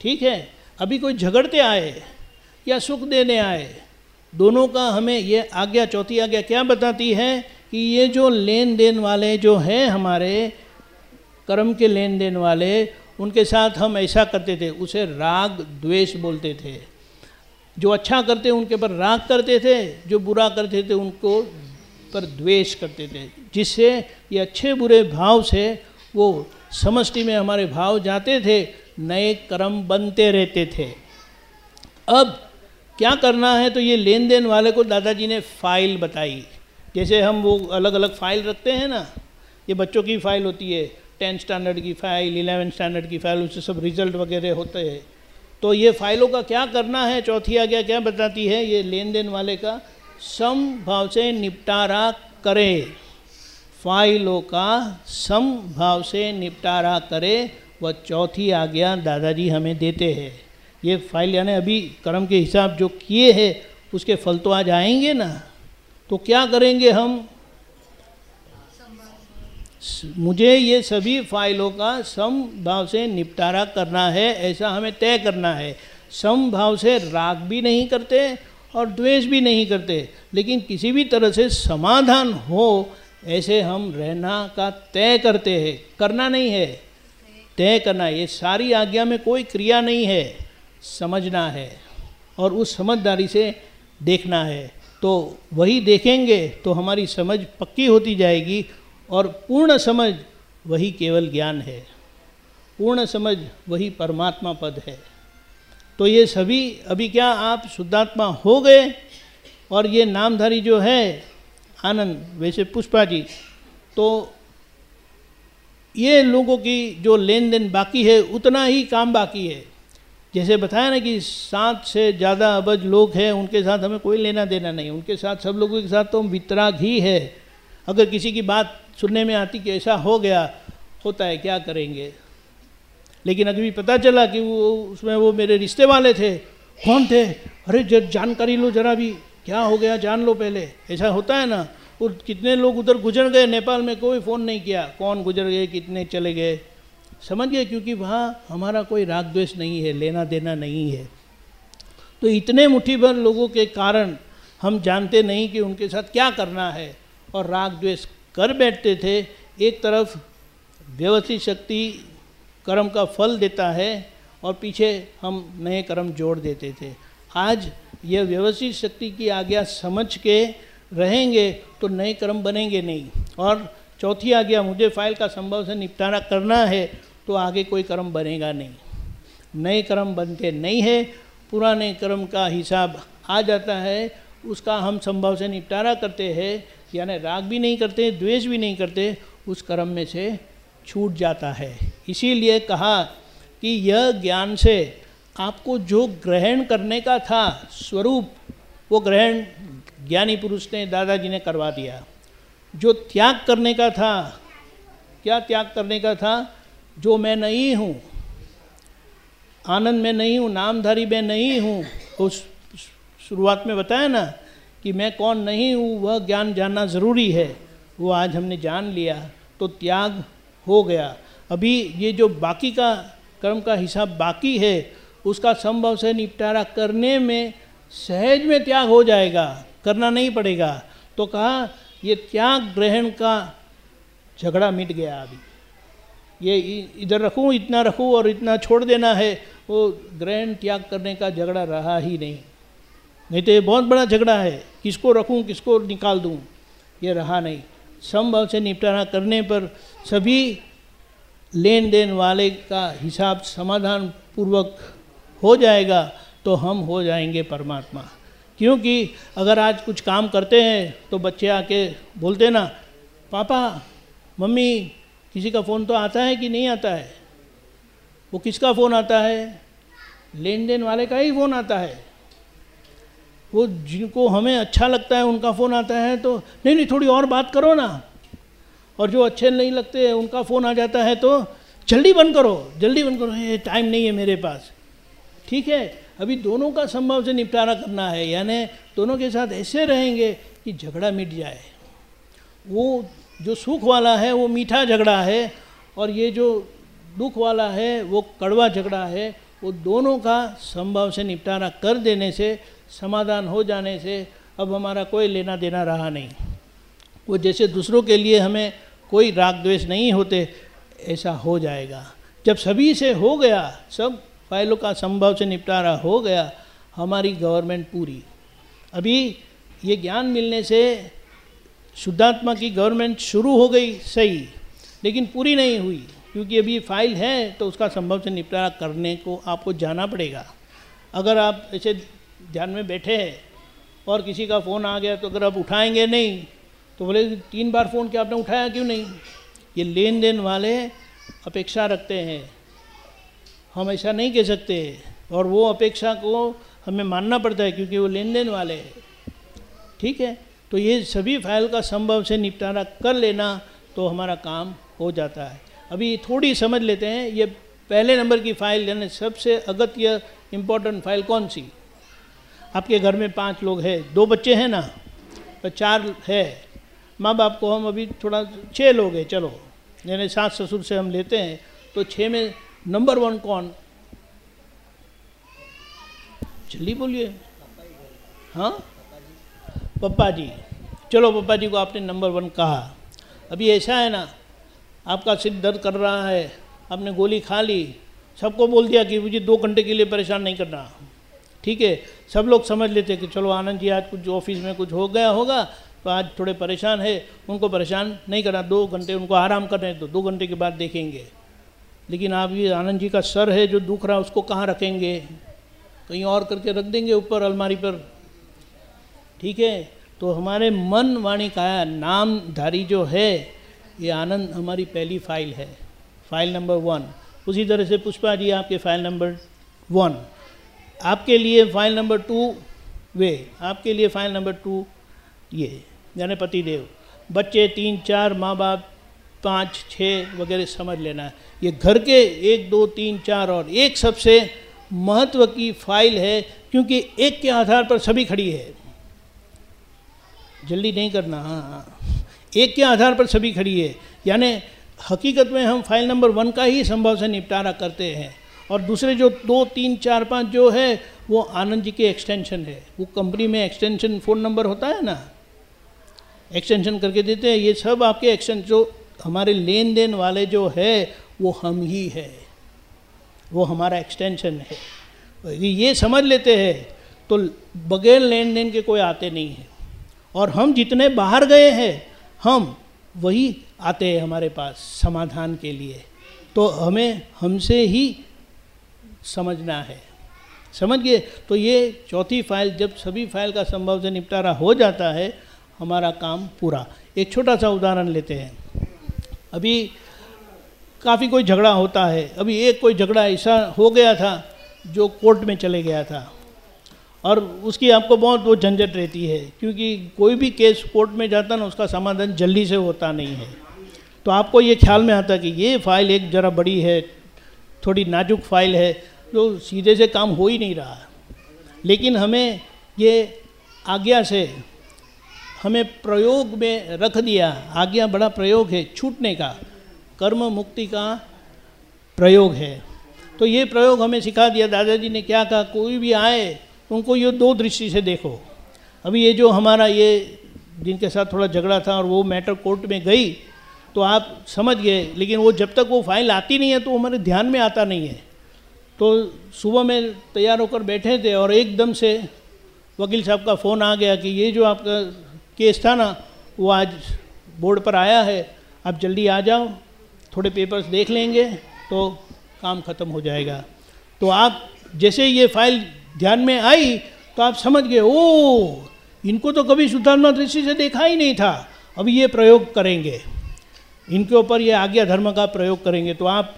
ठीक है? अभी कोई झगड़ते आए या सुख देने आए, दोनों का हमें ये आज्ञा, चौथी आज्ञा क्या बताती है कि ये जो लेन देन वाले जो हैं हमारे, कर्म के लेन देन वाले, उनके साथ हम ऐसा करते थे, उसे राग द्वेष बोलते थे। जो अच्छा करते, उनके पर राग करते थे, जो बुरा करते थे, उनको पर द्वेष करते थे, जिससे ये अच्छे बुरे भाव से वो समष्टि में हमारे भाव जाते थे नए कर्म बनते रहते थे। अब क्या करना है तो ये लेन देन वाले को दादाजी ने फ़ाइल बताई। जैसे हम वो अलग अलग फ़ाइल रखते हैं ना, ये बच्चों की फ़ाइल होती है, टेंथ स्टैंडर्ड की फ़ाइल इलेवन स्टैंडर्ड की फ़ाइल, उससे सब रिज़ल्ट वगैरह होते हैं। तो ये फ़ाइलों का क्या करना है? चौथी आज्ञा क्या बताती है? ये लेन देन वाले का सम भाव से निपटारा करे। फाइलों का सम भाव से निपटारा करे। वह चौथी आज्ञा दादाजी हमें देते हैं। ये फ़ाइल यानी अभी कर्म के हिसाब जो किए हैं, उसके फल तो आज आएँगे ना? तो क्या करेंगे हम? मुझे ये सभी फाइलों का सम भाव से निपटारा करना है, ऐसा हमें तय करना है। सम भाव से राग भी नहीं करते और द्वेष भी नहीं करते, लेकिन किसी भी तरह से समाधान हो, ऐसे हम रहना का तय करते हैं। करना नहीं है। तय करना ये सारी आज्ञा में कोई क्रिया नहीं है। समझना है और उस समझदारी से देखना है। तो वही देखेंगे तो हमारी समझ पक्की होती जाएगी और पूर्ण समझ वही केवल ज्ञान है। पूर्ण समझ वही परमात्मा पद है। तो ये सभी, अभी क्या आप शुद्धात्मा हो गए? और ये नामधारी जो है, आनंद, वैसे पुष्पा जी तो ये लोगों की जो लेन देन बाकी है, उतना ही काम बाकी है। जैसे बताया ना कि सात से ज़्यादा अबज लोग हैं, उनके साथ हमें कोई लेना देना नहीं। उनके साथ सब लोगों के साथ तो हम वितराग ही है। अगर किसी की बात सुनने में आती कि ऐसा हो गया, होता है, क्या करेंगे? लेकिन अभी पता चला कि वो, उसमें वो मेरे रिश्ते वाले थे। कौन थे? अरे जानकारी लो जरा भी। क्या हो गया? जान लो पहले। ऐसा होता है ना? और कितने लोग उधर गुजर गए, नेपाल में कोई फ़ोन नहीं किया, कौन गुजर गए, कितने चले गए। समझ गए? क्योंकि वहाँ हमारा कोई राग द्वेष नहीं है, लेना देना नहीं है। तो इतने मुट्ठी भर लोगों के कारण हम जानते नहीं कि उनके साथ क्या करना है, और राग द्वेष कर बैठते थे। एक तरफ़ व्यवस्थित शक्ति कर्म का फल देता है, और पीछे हम नए कर्म जोड़ देते थे। आज यह व्यवस्थित शक्ति की आज्ञा समझ के रहेंगे तो नए कर्म बनेंगे नहीं। और चौथी आज्ञा, मुझे फ़ाइल का संभव से निपटारा करना है तो आगे कोई कर्म बनेगा नहीं। नए कर्म बनते नहीं है, पुराने कर्म का हिसाब आ जाता है, उसका हम संभव से निपटारा करते हैं, यानी राग भी नहीं करते, द्वेष भी नहीं करते, उस कर्म में से छूट जाता है। इसीलिए कहा कि यह ज्ञान से आपको जो ग्रहण करने का था स्वरूप, वो ग्रहण ज्ञानी पुरुष ने दादाजी ने करवा दिया। जो त्याग करने का था, क्या त्याग करने का था? जो मैं नहीं हूँ, आनंद में नहीं हूँ, नामधारी में नहीं हूँ उस शुरुआत में बताया ना कि मैं कौन नहीं हूँ, वह ज्ञान जानना ज़रूरी है, वो आज हमने जान लिया तो त्याग हो गया। अभी ये जो बाकी का कर्म का हिसाब बाकी है, उसका संभव से निपटारा करने में सहज में त्याग हो जाएगा। करना नहीं पड़ेगा। तो कहा, ये त्याग ग्रहण का झगड़ा मिट गया अभी। ये इधर रखूँ, इतना रखूँ और इतना छोड़ देना है। वो ग्रहण त्याग करने का झगड़ा रहा ही नहीं। नहीं तो ये बहुत बड़ा झगड़ा है। किसको रखूँ, किसको निकाल दूँ? ये रहा नहीं। संभव से निपटारा करने पर सभी लेन देन वाले का हिसाब समाधान पूर्वक हो जाएगा तो हम हो जाएँगे परमात्मा। क्योंकि अगर आज कुछ काम करते हैं तो बच्चे आके बोलते ना, पापा, मम्मी, किसी का फ़ोन तो आता है कि नहीं आता है? वो किसका फ़ोन आता है? लेन देन वाले का ही फ़ोन आता है। वो जिनको हमें अच्छा लगता है, उनका फ़ोन आता है तो नहीं नहीं, थोड़ी और बात करो ना। और जो अच्छे नहीं लगते हैं, उनका फ़ोन आ जाता है तो जल्दी बंद करो, जल्दी बंद करो। ये टाइम नहीं है मेरे पास। ठीक है अभी दोनों का संभव से निपटारा करना है, यानी दोनों के साथ ऐसे रहेंगे कि झगड़ा मिट जाए। वो जो सुख वाला है, वो मीठा झगड़ा है, और ये जो दुख वाला है, वो कड़वा झगड़ा है, वो दोनों का संभव से निपटारा कर देने से, समाधान हो जाने से अब हमारा कोई लेना देना रहा नहीं। वो जैसे दूसरों के लिए हमें कोई राग द्वेष नहीं होते, ऐसा हो जाएगा। जब सभी से हो गया, सब फाइलों का संभव से निपटारा हो गया, हमारी गवर्नमेंट पूरी। अभी ये ज्ञान मिलने से शुद्धात्मा की गवर्नमेंट शुरू हो गई सही, लेकिन पूरी नहीं हुई, क्योंकि अभी फ़ाइल है तो उसका संभव से निपटारा करने को आपको जाना पड़ेगा। अगर आप ऐसे ध्यान में बैठे हैं और किसी का फ़ोन आ गया तो अगर आप उठाएँगे नहीं तो बोले, तीन बार फ़ोन किया आपने, उठाया क्यों नहीं? ये लेन देन वाले अपेक्षा रखते हैं। हम ऐसा नहीं कह सकते। और वो अपेक्षा को हमें मानना पड़ता है क्योंकि वो लेन देन वाले हैं। ठीक है? तो ये सभी फ़ाइल का संभव से निपटारा कर लेना तो हमारा काम हो जाता है। अभी थोड़ी समझ लेते हैं, ये पहले नंबर की फ़ाइल यानी सबसे अगत्य इम्पोर्टेंट फ़ाइल कौन सी? आपके घर में पाँच लोग हैं, दो बच्चे हैं ना? तो चार है। माँ बाप को हम अभी थोड़ा छः लोग हैं, चलो। यानी सास ससुर से हम लेते हैं तो छः में नंबर वन कौन? जल्दी बोलिए। हाँ? पप्पा जी चलो पप्पा जी को आपने नंबर वन कहा। अभी ऐसा है ना, आपका सिर दर्द कर रहा है, आपने गोली खा ली, सबको बोल दिया कि मुझे दो घंटे के लिए परेशान नहीं करना। ठीक है, सब लोग समझ लेते कि चलो आनंद जी, आज कुछ ऑफ़िस में कुछ हो गया होगा तो आज थोड़े परेशान है, उनको परेशान नहीं करना, दो घंटे उनको आराम कर रहे हैं तो दो घंटे के बाद देखेंगे। लेकिन आप ये आनंद जी का सर है, जो दुख रहा उसको कहाँ रखेंगे? कहीं और करके रख देंगे ऊपर अलमारी पर। ठीक है? तो हमारे मन वाणी काया नामधारी जो है, ये आनंद हमारी पहली फ़ाइल है। File number one. उसी तरह से पुष्पा जी, आपके फ़ाइल नंबर वन। आपके लिए फ़ाइल नंबर टू वे। आपके लिए फ़ाइल नंबर टू ये, यानी पति देव बच्चे तीन चार माँ बाप पाँच छः वगैरह समझ लेना है। ये घर के एक, दो, तीन, चार और एक सबसे महत्व की फ़ाइल है, क्योंकि एक के आधार पर सभी खड़ी है। जल्दी नहीं करना हाँ हाँ। एक के आधार पर सभी खड़ी है। यानी हकीकत में हम फ़ाइल नंबर वन का ही संभव से निपटारा करते हैं, और दूसरे जो दो, तीन, चार, पाँच जो है, वो आनंद जी के एक्सटेंशन है। वो कंपनी में एक्सटेंशन फ़ोन नंबर होता है ना? एक्सटेंशन करके देते हैं, ये सब आपके एक्सटेंशन जो हमारे लेन देन वाले जो है, वो हम ही है। वो हमारा एक्सटेंशन है। यदि ये समझ लेते हैं तो बगैर लेन देन के कोई आते नहीं हैं। और हम जितने बाहर गए हैं, हम वही आते हैं हमारे पास समाधान के लिए। तो हमें, हमसे ही समझना है। समझ गए तो ये चौथी फ़ाइल जब सभी फ़ाइल का संभव से निपटारा हो जाता है, हमारा काम पूरा। एक छोटा सा उदाहरण लेते हैं। अभी काफ़ी कोई झगड़ा होता है। अभी एक कोई झगड़ा ऐसा हो गया था जो कोर्ट में चले गया था। और उसकी आपको बहुत वो झंझट रहती है, क्योंकि कोई भी केस कोर्ट में जाता ना, उसका समाधान जल्दी से होता नहीं है। तो आपको ये ख्याल में आता कि ये फ़ाइल एक ज़रा बड़ी है, थोड़ी नाजुक फ़ाइल है, जो सीधे से काम हो ही नहीं रहा। लेकिन हमें ये आज्ञा से हमें प्रयोग में रख दिया। आज्ञा बड़ा प्रयोग है, छूटने का। कर्म मुक्ति का प्रयोग है। तो ये प्रयोग हमें सिखा दिया। दादाजी ने क्या कहा? कोई भी आए, उनको ये दो दृष्टि से देखो। अभी ये जो हमारा ये, जिनके साथ थोड़ा झगड़ा था और वो मैटर कोर्ट में गई तो आप समझ गए। लेकिन वो जब तक वो फ़ाइल आती नहीं है तो हमारे ध्यान में आता नहीं है। तो सुबह में तैयार होकर बैठे थे और एकदम से वकील साहब का फ़ोन आ गया कि ये जो आपका केस था ना वो आज बोर्ड पर आया है आप जल्दी आ जाओ, थोड़े पेपर्स देख लेंगे तो काम ख़त्म हो जाएगा। तो आप जैसे ये फ़ाइल ध्यान में आई तो आप समझ गए, ओ, इनको तो कभी शुद्धात्मा दृष्टि से देखा ही नहीं था अभी ये प्रयोग करेंगे। इनके ऊपर ये आज्ञा धर्म का प्रयोग करेंगे। तो आप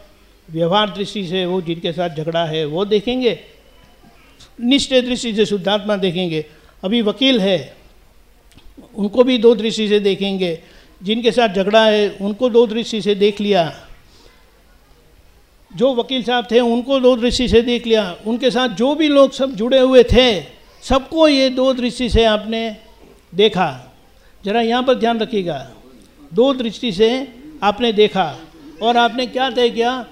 व्यवहार दृष्टि से, वो जिनके साथ झगड़ा है, वो देखेंगे। निश्चय दृष्टि से शुद्धात्मा देखेंगे। अभी वकील है उनको भी दो दृष्टि से देखेंगे। जिनके साथ झगड़ा है, उनको दो दृष्टि से देख लिया। जो वकील साहब थे, उनको दो दृष्टि से देख लिया। उनके साथ जो भी लोग सब जुड़े हुए थे, सबको ये दो दृष्टि से आपने देखा। जरा यहाँ पर ध्यान रखिएगा। दो दृष्टि से आपने देखा। और आपने क्या तय किया?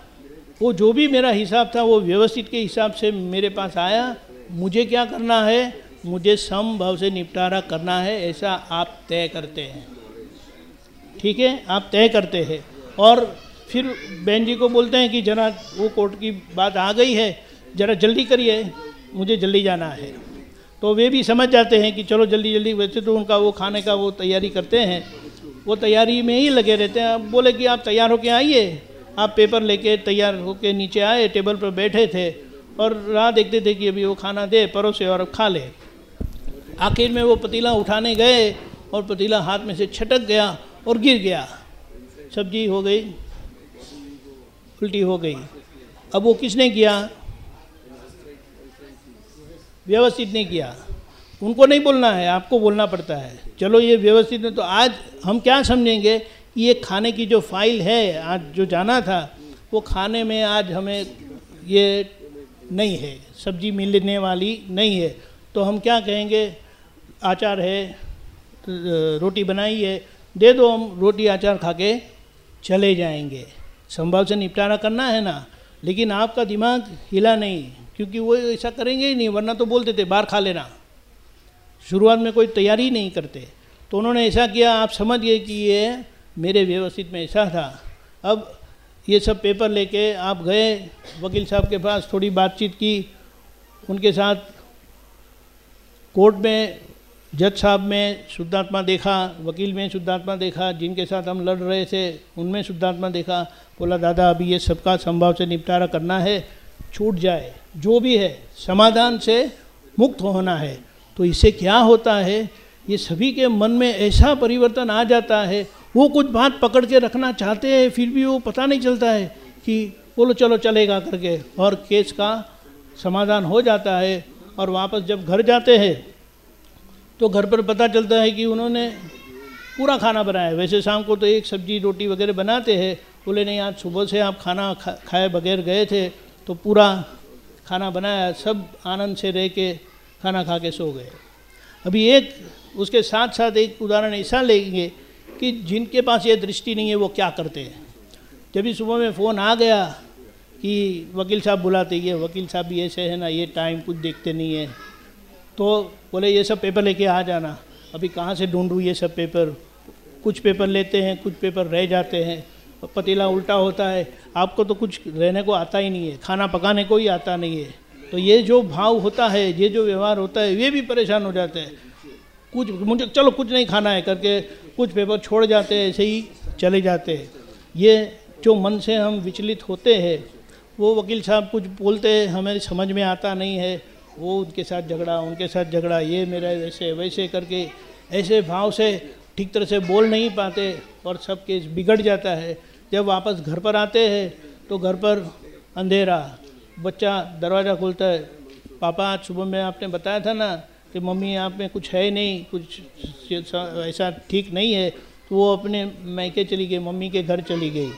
वो जो भी मेरा हिसाब था, वो व्यवस्थित के हिसाब से मेरे पास आया। मुझे क्या करना है? मुझे समभाव से निपटारा करना है, ऐसा आप तय करते हैं। ठीक है? आप तय करते हैं। और फिर बहन जी को बोलते हैं कि जरा वो कोर्ट की बात आ गई है, ज़रा जल्दी करिए, मुझे जल्दी जाना है। तो वे भी समझ जाते हैं कि चलो जल्दी जल्दी, वैसे तो उनका वो खाने का वो तैयारी करते हैं। वो तैयारी में ही लगे रहते हैं। अब बोले कि आप तैयार होके आइए। आप पेपर लेके तैयार होके नीचे आए, टेबल पर बैठे थे और राह देखते थे कि अभी वो खाना दे, परोसे और खा ले। आखिर में वो पतीला उठाने गए और पतीला हाथ में से छटक गया और गिर गया। सब्ज़ी हो गई, उल्टी हो गई। अब वो किसने किया? व्यवस्थित नहीं किया। उनको नहीं बोलना है, आपको बोलना पड़ता है। चलो ये व्यवस्थित है तो आज हम क्या समझेंगे? ये खाने की जो फ़ाइल है, आज जो जाना था, वो खाने में आज हमें ये नहीं है। सब्ज़ी मिलने वाली नहीं है। तो हम क्या कहेंगे? आचार है रोटी बनाई है, दे दो हम, रोटी आचार खा के चले जाएँगे। संभव से निपटारा करना है ना, लेकिन आपका दिमाग हिला नहीं, क्योंकि वो ऐसा करेंगे ही नहीं, वरना तो बोलते थे, बाहर खा लेना। शुरुआत में कोई तैयारी नहीं करते। तो उन्होंने ऐसा किया, आप समझ गए कि ये मेरे व्यवस्थित में ऐसा था। अब ये सब पेपर लेके आप गए, वकील साहब के पास थोड़ी बातचीत की, उनके साथ कोर्ट में जज साहब में शुद्धात्मा देखा, वकील में शुद्धात्मा देखा, जिनके साथ हम लड़ रहे थे, उनमें शुद्धात्मा देखा, बोला, दादा, अभी ये सबका संभव से निपटारा करना है, छूट जाए, जो भी है, समाधान से मुक्त होना है। तो इससे क्या होता है, ये सभी के मन में ऐसा परिवर्तन आ जाता है, वो कुछ बात पकड़ के रखना चाहते हैं, फिर भी वो पता नहीं चलता है कि, बोलो, चलो, चलेगा करके, और केस का समाधान हो जाता है, और वापस जब घर जाते हैं तो घर पर पता चलता है कि उन्होंने पूरा खाना बनाया वैसे शाम को तो एक सब्ज़ी रोटी वगैरह बनाते हैं। बोले नहीं आज सुबह से आप खाना खा, खाए बगैर गए थे तो पूरा खाना बनाया। सब आनंद से रह के खाना खा के सो गए। अभी एक उसके साथ साथ एक उदाहरण ऐसा लेंगे कि जिनके पास ये दृष्टि नहीं है वो क्या करते हैं? जब भी सुबह में फ़ोन आ गया कि वकील साहब बुलाते ये वकील साहब भी ऐसे है ना ये टाइम कुछ देखते नहीं है। तो बोले, ये सब पेपर लेके आ जाना। अभी कहाँ से ढूंढूँ ये सब पेपर कुछ पेपर लेते हैं, कुछ पेपर रह जाते हैं। पतीला उल्टा होता है। आपको तो कुछ रहने को आता ही नहीं है। खाना पकाने को ही आता नहीं है। तो ये जो भाव होता है, ये जो व्यवहार होता है, ये भी परेशान हो जाते हैं। कुछ, मुझे, चलो, कुछ नहीं खाना है करके कुछ पेपर छोड़ जाते हैं, ऐसे ही चले जाते हैं। ये जो मन से हम विचलित होते हैं, वो वकील साहब कुछ बोलते हैं, हमें समझ में आता नहीं है। वो उनके साथ झगड़ा, उनके साथ झगड़ा, ये मेरा वैसे वैसे करके, ऐसे भाव से ठीक तरह से बोल नहीं पाते और सब केस बिगड़ जाता है। जब वापस घर पर आते हैं तो घर पर अंधेरा, बच्चा दरवाज़ा खोलता है। पापा, आज सुबह में आपने बताया था ना कि मम्मी आप में कुछ है नहीं, कुछ ऐसा ठीक नहीं है तो वो अपने मैके चली गई, मम्मी के घर चली गई।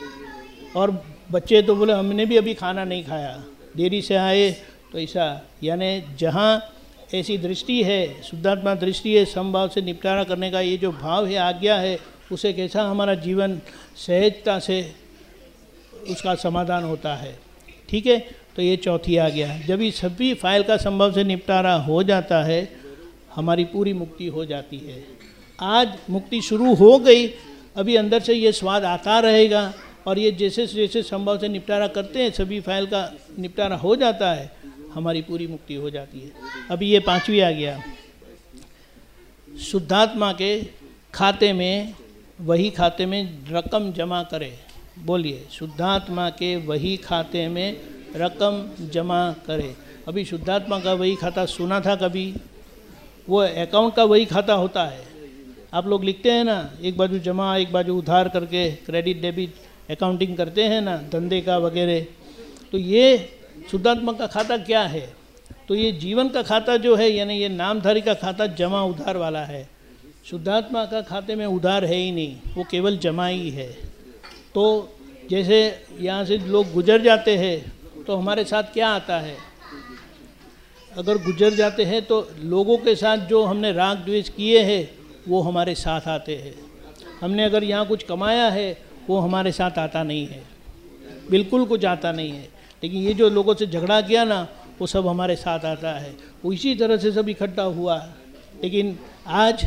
और बच्चे तो बोले, हमने भी अभी खाना नहीं खाया। देरी से आए तो ऐसा, यानी जहाँ ऐसी दृष्टि है, शुद्धात्मा दृष्टि है, समभाव से निपटारा करने का ये जो भाव है, आज्ञा है, उसे कैसा हमारा जीवन सहजता से उसका समाधान होता है। ठीक है? तो ये चौथी आज्ञा है। जब ये सभी फ़ाइल का संभव से निपटारा हो जाता है, हमारी पूरी मुक्ति हो जाती है। आज मुक्ति शुरू हो गई, अभी अंदर से ये स्वाद आता रहेगा और ये जैसे जैसे संभव से निपटारा करते हैं, सभी फ़ाइल का निपटारा हो जाता है हमारी पूरी मुक्ति हो जाती है। अभी ये पांचवी आ गया। शुद्धात्मा के खाते में, वही खाते में रकम जमा करे। बोलिए, शुद्धात्मा के वही खाते में रकम जमा करे। अभी शुद्धात्मा का वही खाता सुना था कभी? वो अकाउंट का वही खाता होता है। आप लोग लिखते हैं ना, एक बाजू जमा, एक बाजू उधार करके क्रेडिट डेबिट अकाउंटिंग करते हैं ना, धंधे का वगैरह। तो ये शुद्धात्मा का खाता क्या है? तो ये जीवन का खाता जो है, यानी ये नामधारी का खाता जमा उधार वाला है। शुद्धात्मा का खाते में उधार है ही नहीं, वो केवल जमा ही है। तो जैसे यहाँ से लोग गुजर जाते हैं तो हमारे साथ क्या आता है? अगर गुजर जाते हैं तो लोगों के साथ जो हमने राग द्वेष किए हैं, वो हमारे साथ आते हैं। हमने अगर यहाँ कुछ कमाया है, वो हमारे साथ आता नहीं है। बिल्कुल कुछ आता नहीं है। लेकिन ये जो लोगों से झगड़ा किया ना, वो सब हमारे साथ आता है। वो इसी तरह से सब इकट्ठा हुआ। लेकिन आज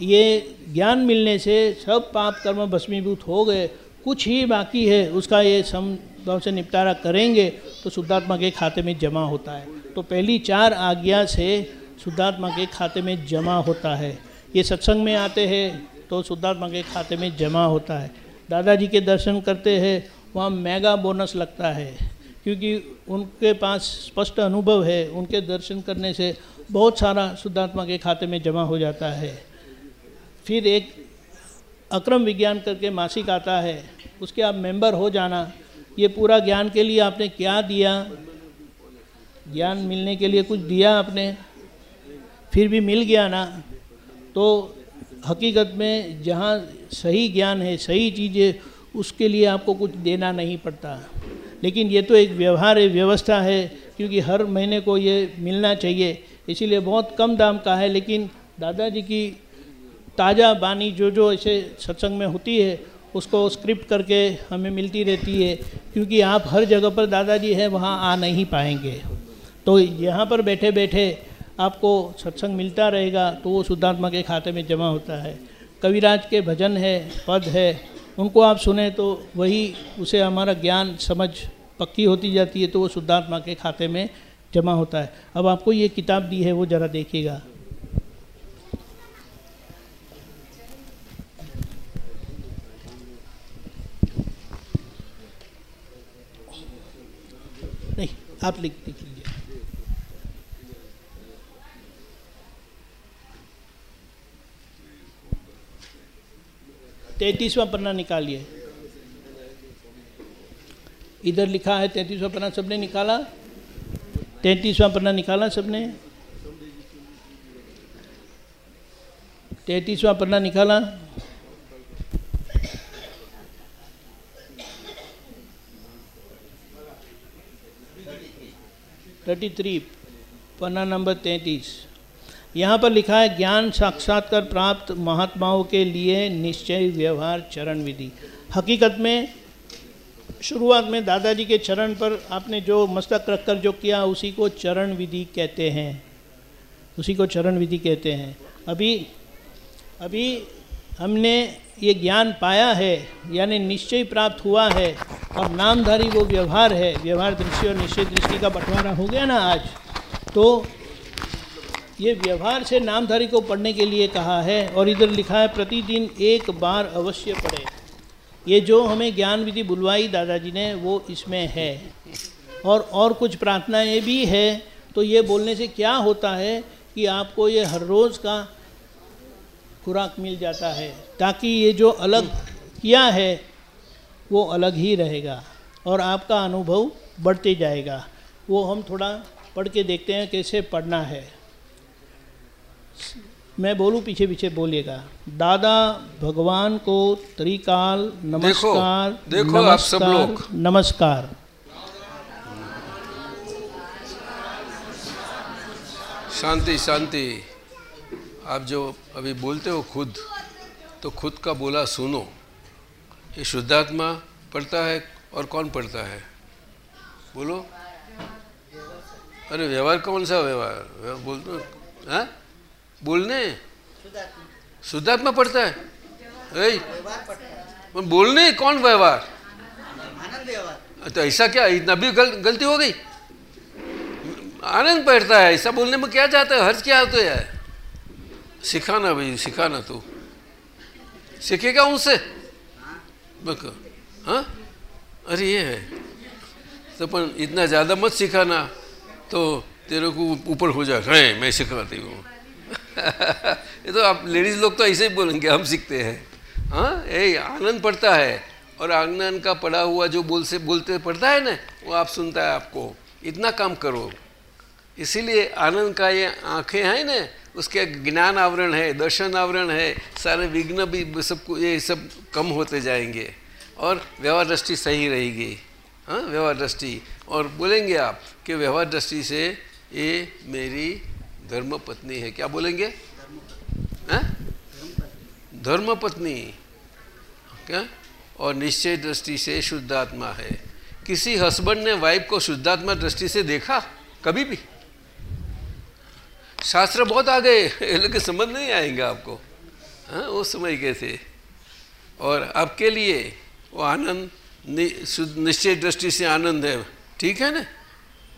ये ज्ञान मिलने से सब पाप कर्म भस्मीभूत हो गए। कुछ ही बाकी है, उसका ये समभाव से निपटारा करेंगे तो शुद्धात्मा के खाते में जमा होता है। तो पहली चार आज्ञा से शुद्धात्मा के खाते में जमा होता है। ये सत्संग में आते हैं तो शुद्धात्मा के खाते में जमा होता है। दादाजी के दर्शन करते हैं, वहाँ मेगा बोनस लगता है। क्योंकि उनके पास स्पष्ट अनुभव है, उनके दर्शन करने से बहुत सारा शुद्धात्मा के खाते में जमा हो जाता है। फिर एक अक्रम विज्ञान करके मासिक आता है, उसके आप मेंबर हो जाना। ये पूरा ज्ञान के लिए आपने क्या दिया? ज्ञान मिलने के लिए कुछ दिया आपने? फिर भी मिल गया ना? तो हकीकत में जहाँ सही ज्ञान है, सही चीज़, उसके लिए आपको कुछ देना नहीं पड़ता। लेकिन ये तो एक व्यवहार व्यवस्था है, क्योंकि हर महीने को ये मिलना चाहिए, इसीलिए बहुत कम दाम का है, लेकिन दादाजी की ताज़ा बानी जो जो ऐसे सत्संग में होती है, उसको स्क्रिप्ट करके हमें मिलती रहती है, क्योंकि आप हर जगह पर दादाजी हैं, वहाँ आ नहीं पाएँगे। तो यहाँ पर बैठे बैठे आपको सत्संग मिलता रहेगा तो वो शुद्धात्मा के खाते में जमा होता है। कविराज के भजन है, पद है उनको आप सुने तो वही उसे हमारा ज्ञान, समझ पक्की होती जाती है तो वो शुद्धात्मा के खाते में जमा होता है। अब आपको ये किताब दी है, वो ज़रा देखिएगा। नहीं, आप लिख लिख तैतीसवा पन्ना निकालिए। इधर लिखा है तैतीसवा पन्ना सबने निकाला? तैतीसवा पन्ना निकाला सबने? तैतीसवा पन्ना निकाला? थर्टी थ्री पन्ना नंबर तैंतीस। यहाँ पर लिखा है, ज्ञान साक्षात्कार प्राप्त महात्माओं के लिए निश्चय व्यवहार चरण विधि। हकीकत में, शुरुआत में दादाजी के चरण पर आपने जो मस्तक रखकर जो किया, उसी को चरण विधि कहते हैं। उसी को चरण विधि कहते हैं। अभी अभी हमने ये ज्ञान पाया है, यानी निश्चय प्राप्त हुआ है, और नामधारी वो व्यवहार है, व्यवहार दृष्टि और निश्चय दृष्टि का बंटवारा हो गया ना आज तो ये व्यवहार से नामधारी को पढ़ने के लिए कहा है और इधर लिखा है, प्रतिदिन एक बार अवश्य पढ़े। ये जो हमें ज्ञान विधि बुलवाई दादाजी ने, वो इसमें है। और और कुछ प्रार्थनाएँ भी है तो ये बोलने से क्या होता है कि आपको ये हर रोज़ का खुराक मिल जाता है, ताकि ये जो अलग किया है, वो अलग ही रहेगा और आपका अनुभव बढ़ते जाएगा। वो हम थोड़ा पढ़ के देखते हैं, कैसे पढ़ना है। मैं बोलूँ पीछे पीछे बोलिएगा। दादा भगवान को त्रिकाल नमस्कार देखो, देखो नमस्कार, आप सब लोग। नमस्कार। शांति शांति। आप जो अभी बोलते हो खुद तो खुद का बोला सुनो। ये शुद्धात्मा पढ़ता है और कौन पढ़ता है? बोलो। अरे व्यवहार कौन सा व्यवहार? व्यवहार बोल दो हाँ? बोलने? शुद्धात्मा पढ़ता है। ऐ, बोलने कौन व्यवहार? तो ऐसा क्या इतना भी गल, गलती हो गई? आनंद पढ़ता है ऐसा बोलने में क्या चाहता है? हर्ज क्या होता है? सिखाना भाई सिखाना तू। सीखेगा उनसे? हाँ? अरे ये है। तो पर इतना ज़्यादा मत सिखाना तो तेरे को ऊपर हो जाए मैं सिखाती हूँ। ये तो आप लेडीज़ लोग तो ऐसे ही बोलेंगे, हम सीखते हैं। हाँ ये आनंद पड़ता है। और आनंद का पड़ा हुआ जो बोल से बोलते पड़ता है ना, वो आप सुनता है आपको। इतना काम करो। इसीलिए आनंद का ये आँखें हैं ना, उसके ज्ञान आवरण है, दर्शन आवरण है, सारे विघ्न भी सब ये सब कम होते जाएँगे। और व्यवहार दृष्टि सही रहेगी। हाँ व्यवहार दृष्टि। और बोलेंगे आप कि व्यवहार दृष्टि से ये मेरी धर्म पत्नी है, क्या बोलेंगे? धर्म पत्नी क्या? और निश्चय दृष्टि से शुद्धात्मा है। किसी हस्बैंड ने वाइफ को शुद्धात्मा दृष्टि से देखा? कभी भी? शास्त्र बहुत आ गए लेकिन समझ नहीं आएँगे आपको। हाँ? उस समय कैसे? और आपके लिए वो आनंद निश्चय दृष्टि से आनंद है। ठीक है ना?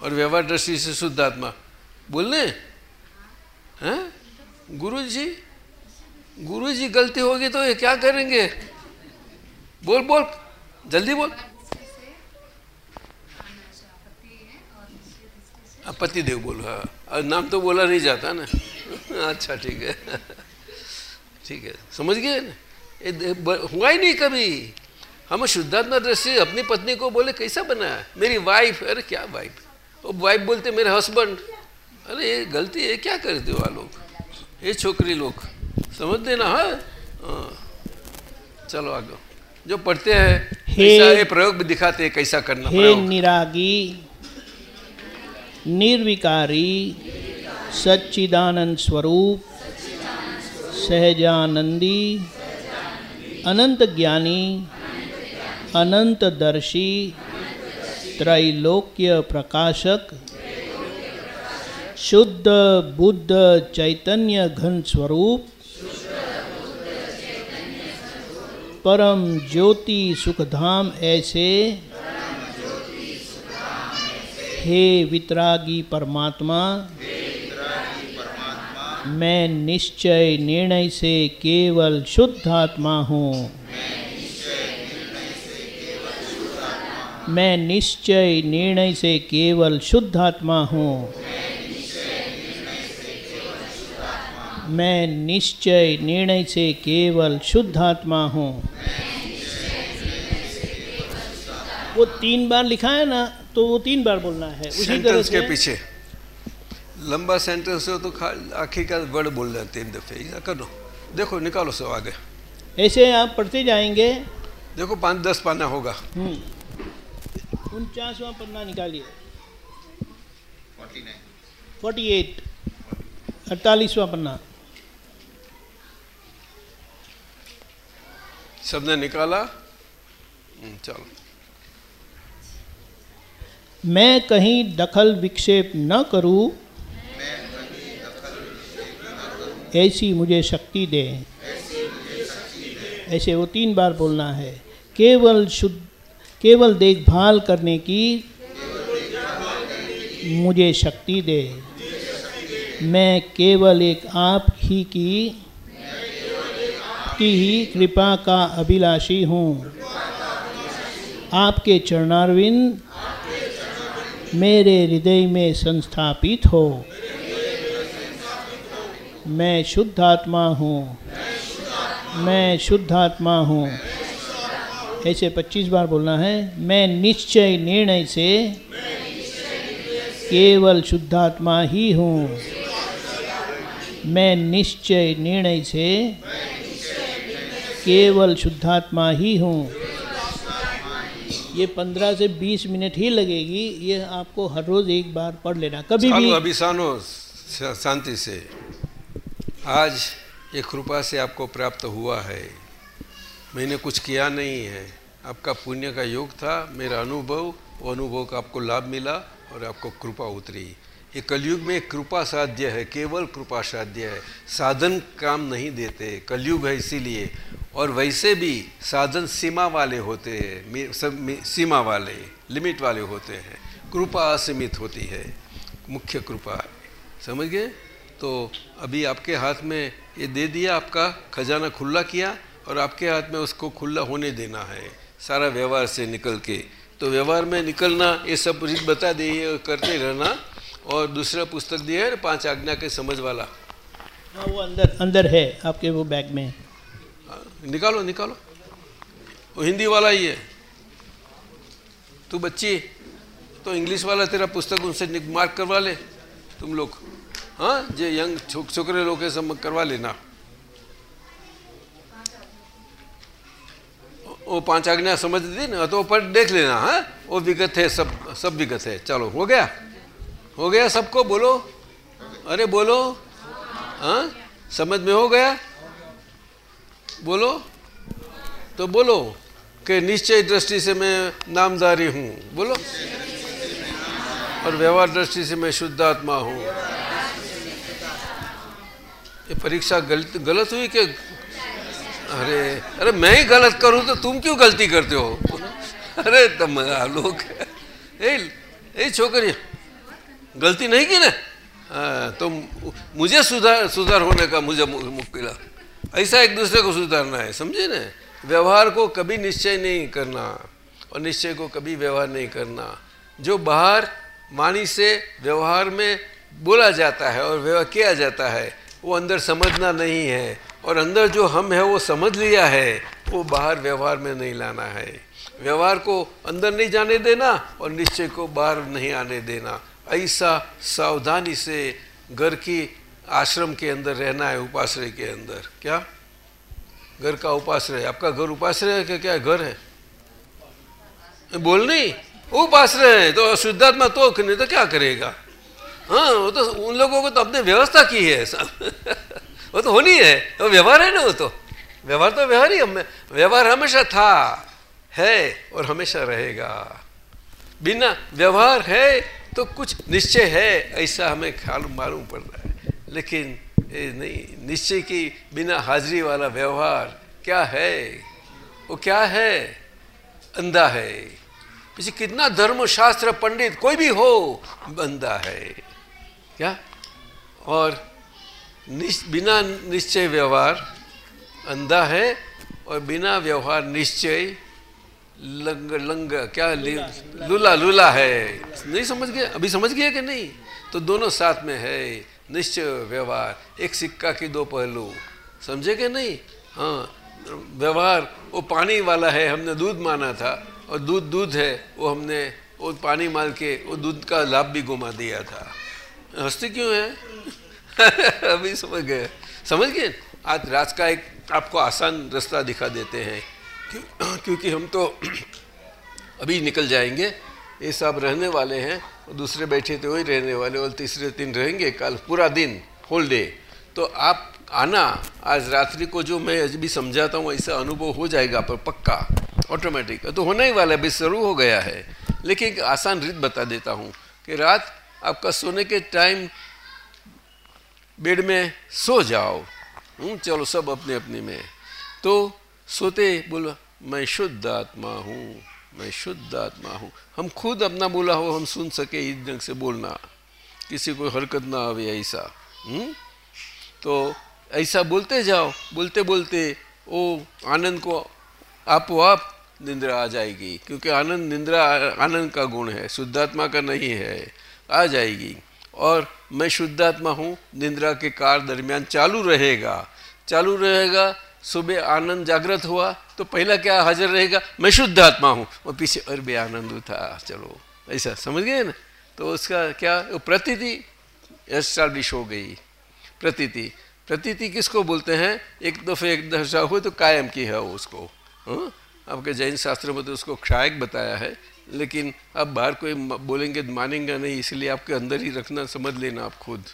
और व्यवहार दृष्टि से शुद्ध आत्मा बोलने? हैं? गुरु जी गुरु जी गलती होगी तो ये क्या करेंगे? बोल बोल, जल्दी बोल। पति देव बोलो हाँ। नाम तो बोला नहीं जाता ना। अच्छा ठीक है। ठीक है, समझ गए ना? हुआ ही नहीं कभी। हम शुद्धात्मा दृष्टि अपनी पत्नी को बोले, कैसा बना मेरी वाइफ अरे क्या वाइफ वो वाइफ बोलते, मेरे हस्बैंड अरे ये गलती है क्या करते हो लोग? ये छोकरी लोग समझ देना हाँ, हाँ। चलो आगे। जो पढ़ते हैं ये प्रयोग भी दिखाते हैं कैसा करना हे निरागी निर्विकारी सच्चिदानंद स्वरूप सहजानंदी अनंत ज्ञानी अनंतदर्शी त्रैलोक्य प्रकाशक शुद्ध बुद्ध चैतन्य घन स्वरूप। परम ज्योति सुखधाम ऐसे। हे वितरागी परमात्मा। मैं निश्चय निर्णय से केवल शुद्ध आत्मा हूँ। मैं निश्चय निर्णय से केवल शुद्ध आत्मा हूँ। मैं निश्चय निर्णय से केवल शुद्ध आत्मा हूँ। वो तीन बार लिखा है ना तो वो तीन बार बोलना है। उसी तरह के पीछे। लंबा सेंटेंस हो तो आखिर का वर्ड बोल रहे तीन दफे करो। देखो निकालो सब आगे। ऐसे आप पढ़ते जाएँगे। देखो पाँच दस पाना होगा। हम्म। उनचासवा पन्ना निकालिए। फोर्टी एट अड़तालीसवा पन्ना। सबने निकाला? हम्म, चलो। मैं कहीं दखल विक्षेप न करूँ। ऐसी मुझे शक्ति दे। ऐसे वो तीन बार बोलना है। केवल शुद्ध केवल देखभाल करने की मुझे शक्ति दे। मैं केवल एक आप ही की की ही कृपा का अभिलाषी हूँ। आपके चरणारविंद मेरे हृदय में संस्थापित हो। मैं शुद्ध आत्मा हूँ। मैं शुद्ध आत्मा हूँ। ऐसे 25 बार बोलना है, मैं निश्चय निर्णय से केवल शुद्धात्मा ही हूँ। मैं निश्चय निर्णय से केवल शुद्धात्मा ही हूँ। ये पंद्रह से बीस मिनट ही लगेगी ये आपको हर रोज एक बार पढ़ लेना। कभी भी अभी सानो शांति से। आज ये कृपा से आपको प्राप्त हुआ है। मैंने कुछ किया नहीं है। आपका पुण्य का योग था मेरा अनुभव वो अनुभव का आपको लाभ मिला और आपको कृपा उतरी। ये कलयुग में कृपा साध्य है केवल कृपा साध्य है। साधन काम नहीं देते कलयुग है इसीलिए। और वैसे भी साधन सीमा वाले होते हैं सब सीमा वाले, लिमिट वाले होते हैं, कृपा असीमित होती है, मुख्य कृपा। समझ गए? तो अभी आपके हाथ में ये दे दिया आपका, खजाना खुला किया और आपके हाथ में उसको खुला होने देना है, सारा व्यवहार से निकल के। तो व्यवहार में निकलना, ये सब रीत बता दी करते रहना और दूसरा पुस्तक दिया है, पाँच आज्ञा के समझ वाला। हाँ वो अंदर अंदर है, आपके वो बैग में। निकालो निकालो। वो हिंदी वाला ही है। तू बच्ची तो इंग्लिश वाला तेरा पुस्तक उनसे मार्क करवा ले, तुम लोग। हाँ जे यंग छोक, छोकरे लोग है, सब करवा लेना। वो पाँच आज्ञा समझ दी ना तो पर देख लेना हाँ? वो विगत है, सब सब विगत है। चलो, हो गया? हो गया सबको? बोलो। अरे बोलो। हाँ? समझ में हो गया? बोलो? तो बोलो कि निश्चय दृष्टि से मैं नामदारी हूँ। बोलो? और व्यवहार दृष्टि से मैं शुद्ध आत्मा हूँ। ये परीक्षा गलत गलत हुई कि अरे अरे मैं ही गलत करूँ तो तुम क्यों गलती करते हो? अरे तुम लोग ए छोकरी, गलती नहीं की ना? तो मुझे सुधार सुधार होने का मुझे मुश्किल ऐसा एक दूसरे को सुधारना है, समझे ना? व्यवहार को कभी निश्चय नहीं करना और निश्चय को कभी व्यवहार नहीं करना। जो बाहर वाणी से व्यवहार में बोला जाता है और व्यवहार किया जाता है, वो अंदर समझना नहीं है और अंदर जो हम है, वो समझ लिया है, वो बाहर व्यवहार में नहीं लाना है। व्यवहार को अंदर नहीं जाने देना और निश्चय को बाहर नहीं आने देना। ऐसा सावधानी से घर की आश्रम के अंदर रहना है, उपाश्रय के अंदर। क्या? घर का उपाश्रय। आपका घर उपाश्रय है क्या घर है? बोल नहीं। उपाश्रय है तो शुद्धात्मा तो नहीं तो क्या करेगा? हाँ वो तो उन लोगों को तो अपने व्यवस्था की है। वो तो होनी है। वो व्यवहार है ना वो तो। व्यवहार तो व्यवहार ही हमें व्यवहार हमेशा था, है और हमेशा रहेगा। बिना व्यवहार है तो कुछ निश्चय है, ऐसा हमें ख्याल मालूम पड़ रहा है। लेकिन नहीं निश्चय की बिना हाजिरी वाला व्यवहार क्या है? वो क्या है? अंधा है। पीछे कितना धर्म शास्त्र पंडित कोई भी हो अंधा है। क्या? और निश, बिना निश्चय व्यवहार अंधा है और बिना व्यवहार निश्चय लंग लंग क्या लूला लूला। है। नहीं समझ गए अभी समझ गया कि नहीं? तो दोनों साथ में है। निश्चय व्यवहार। एक सिक्का की दो पहलू। समझे कि नहीं? हाँ व्यवहार, वो पानी वाला है, हमने दूध माना था, और दूध दूध है, वो हमने, वो पानी माल के, वो दूध का लाभ भी घुमा दिया था। हँसते क्यों है? अभी समझ गए। समझ गए? आज रात का एक आपको आसान रास्ता दिखा देते हैं। क्योंकि हम तो अभी निकल जाएँगे। ये सब रहने वाले हैं। दूसरे बैठे थे वही रहने वाले और तीसरे दिन रहेंगे कल पूरा दिन होल डे तो आप आना आज रात्रि को जो मैं अभी समझाता हूँ ऐसा अनुभव हो जाएगा पर पक्का ऑटोमेटिक तो होने ही वाला है शुरू हो गया है। लेकिन एक आसान रीत बता देता हूँ कि रात आपका सोने के टाइम बेड में सो जाओ। हम्म, चलो सब अपने अपने में। तो सोते बोला मैं शुद्ध आत्मा हूँ। मैं शुद्ध आत्मा हूँ हम खुद अपना बोला हो हम सुन सके इस ढंग से बोलना किसी को हरकत ना आवे ऐसा हुँ? हम्म? तो ऐसा बोलते जाओ, बोलते बोलते, ओ, आनंद को आपो आप निंद्रा आ जाएगी, क्योंकि आनंद निंद्रा, आनंद का गुण है, शुद्धात्मा का नहीं है, आ जाएगी और मैं शुद्धात्मा हूँ, निंद्रा के कार दरमियान चालू रहेगा चालू रहेगा सुबह आनंद जागृत हुआ तो पहला क्या हाजिर रहेगा? मैं शुद्ध आत्मा हूँ। और पीछे और भी आनंद था। चलो ऐसा समझ गए ना? तो उसका क्या? प्रतीति एस्टाब्लिश हो गई। प्रतीति। प्रतीति किसको बोलते हैं? एक दफ़े एक दशा हुए तो कायम की है उसको। हाँ? आपके जैन शास्त्र में तो उसको क्षायक बताया है। लेकिन अब बाहर कोई बोलेंगे मानेंगे नहीं इसलिए आपके अंदर ही रखना समझ लेना आप खुद।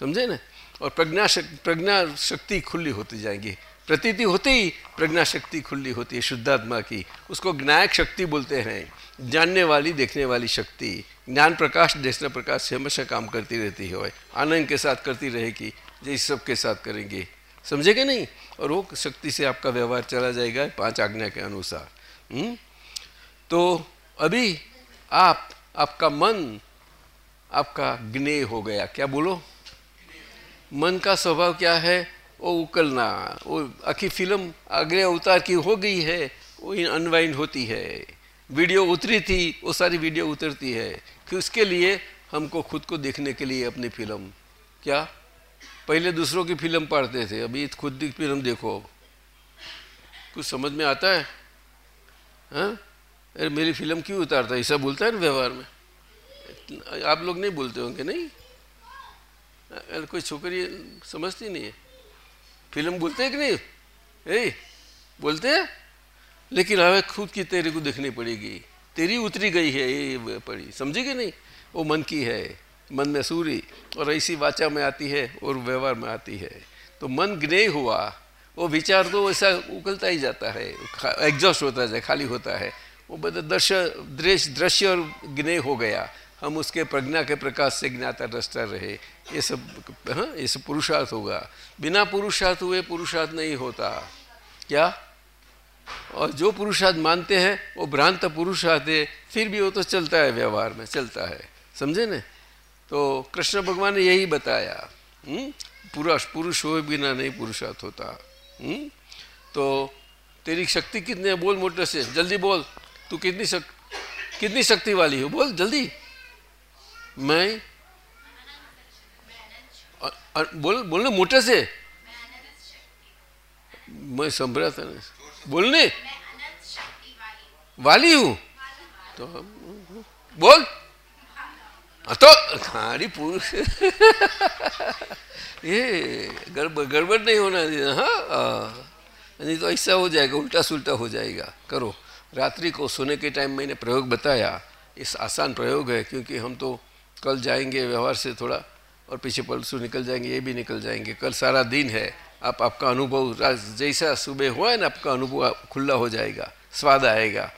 समझे ना? और प्रज्ञा शक, प्रज्ञा शक्ति खुली होती जाएँगी। प्रतीति होते ही प्रज्ञा शक्ति खुली होती है, शुद्धात्मा की। उसको ज्ञायक शक्ति बोलते हैं। जानने वाली, देखने वाली शक्ति। ज्ञान प्रकाश देशना प्रकाश से हमेशा काम करती रहती है। आनंद के साथ करती रहेगी जैसे सबके साथ करेंगे। समझे कि नहीं? और वो शक्ति से आपका व्यवहार चला जाएगा पाँच आज्ञा के अनुसार। हुँ? हम्म? तो अभी आप, आपका मन, आपका ज्ञेय हो गया। क्या बोलो? मन का स्वभाव क्या है? वो उकलना, वो आखिर फ़िल्म अगले अवतार की हो गई है, वो अनवाइंड होती है। वीडियो उतरी थी, वो सारी वीडियो उतरती है कि उसके लिए हमको खुद को देखने के लिए अपनी फ़िल्म। क्या? पहले दूसरों की फ़िल्म पढ़ते थे, अभी खुद की फ़िल्म देखो। कुछ समझ में आता है? हाँ? अरे, मेरी फ़िल्म क्यों उतारता ऐसा बोलता है ना व्यवहार में। आप लोग नहीं बोलते होंगे, नहीं? कोई छोकरी समझती नहीं है। फ़िल्म बोलते हैं कि नहीं? ए, बोलते हैं? लेकिन हमें खुद की तेरे को देखनी पड़ेगी। तेरी उतरी गई है ये पड़ी। समझी कि नहीं? वो मन की है, मन में सूरी। और ऐसी वाचा में आती है और व्यवहार में आती है। तो मन ग्नेय हुआ, वो विचार तो ऐसा उकलता ही जाता है। एग्जॉस्ट होता जाए खाली होता है। वो बता दृश्य दृश्य और ज्ञेय हो गया। हम उसके प्रज्ञा के प्रकाश से ज्ञाता दृष्टा रहे। ये सब हाँ ये सब पुरुषार्थ होगा। बिना पुरुषार्थ हुए पुरुषार्थ नहीं होता। क्या? और जो पुरुषार्थ मानते हैं वो भ्रांत पुरुषार्थ है फिर भी वो तो चलता है व्यवहार में चलता है। समझे न? तो कृष्ण भगवान ने यही बताया हम्म? पुरुष पुरुष हो बिना नहीं पुरुषार्थ होता। हुँ? हम्म? तो तेरी शक्ति कितनी है? बोल मोटे से। जल्दी बोल। तू कितनी शक, कितनी शक्ति वाली हो? बोल जल्दी। मैं? बोल बोलने मोटे से। मैं संभरा था ना। बोलने वाली हूँ। तो बोल। तो खारी पुरुष। ये गड़बड़ गड़बड़ नहीं होना हाँ नहीं तो ऐसा हो जाएगा उल्टा सुल्टा हो जाएगा। करो। रात्रि को सोने के टाइम मैंने प्रयोग बताया। इस आसान प्रयोग है, क्योंकि हम तो कल जाएँगे व्यवहार से थोड़ा, और पीछे परसों निकल जाएँगे, ये भी निकल जाएँगे। कल सारा दिन है, आप, आपका अनुभव जैसा सुबह हुआ है ना, आपका अनुभव खुला हो जाएगा, स्वाद आएगा।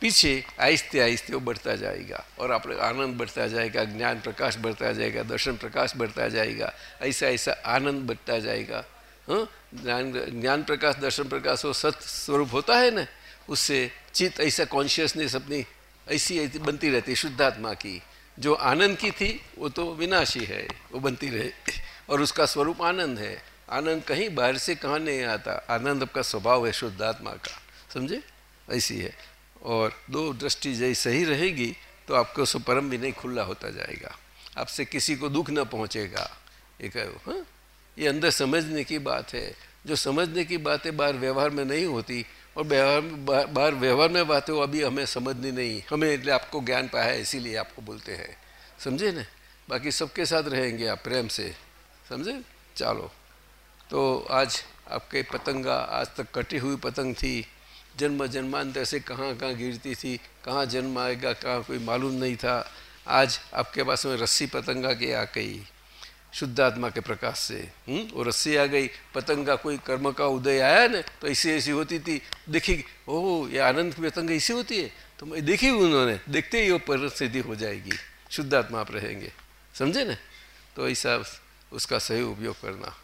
पीछे आहिस्ते आहिस्ते वो बढ़ता जाएगा, और आप, आनंद बढ़ता जाएगा, ज्ञान प्रकाश बढ़ता जाएगा, दर्शन प्रकाश बढ़ता जाएगा, ऐसा ऐसा आनंद बढ़ता जाएगा। हाँ? ज्ञान ज्ञान प्रकाश, दर्शन प्रकाश वो सत स्वरूप होता है ना, उससे चित्त ऐसा कॉन्शियसनेस अपनी ऐसी ऐसी बनती रहती है, शुद्धात्मा की। जो आनंद की थी, वो तो विनाशी है, वो बनती रहे। और उसका स्वरूप आनंद है। आनंद कहीं बाहर से कहाँ नहीं आता। आनंद आपका स्वभाव है शुद्धात्मा का। समझे? ऐसी है। और दो दृष्टि जैसी सही रहेगी तो आपको सो परम भी नहीं खुला होता जाएगा। आपसे किसी को दुख न पहुँचेगा। ये कहो हाँ? ये अंदर समझने की बात है। जो समझने की बातें बाहर व्यवहार में नहीं होती और व्यवहार बाहर व्यवहार में बातें हो, अभी हमें समझनी नहीं। हमें इसलिए आपको ज्ञान पाया है, इसीलिए आपको बोलते हैं। समझे ना? बाकी सबके साथ रहेंगे आप, प्रेम से। समझे? चलो। तो आज आपके पतंगा, आज तक कटी हुई पतंग थी। जन्म जन्मांतर से कहाँ कहाँ गिरती थी, कहाँ जन्म आएगा, कहाँ कोई मालूम नहीं था। आज आपके पास में रस्सी पतंगा के आ गई। शुद्धात्मा के प्रकाश से हम्म वो रस्सी आ गई, पतंग का कोई कर्म का उदय आया ना तो ऐसी ऐसी होती थी। देखी, ओह, ये आनंद की पतंग ऐसी होती है। तो मैं देखी उन्होंने, देखते ही वो परिस्थिति हो जाएगी। शुद्ध आत्मा आप रहेंगे। समझे ना? तो ऐसा उसका सही उपयोग करना।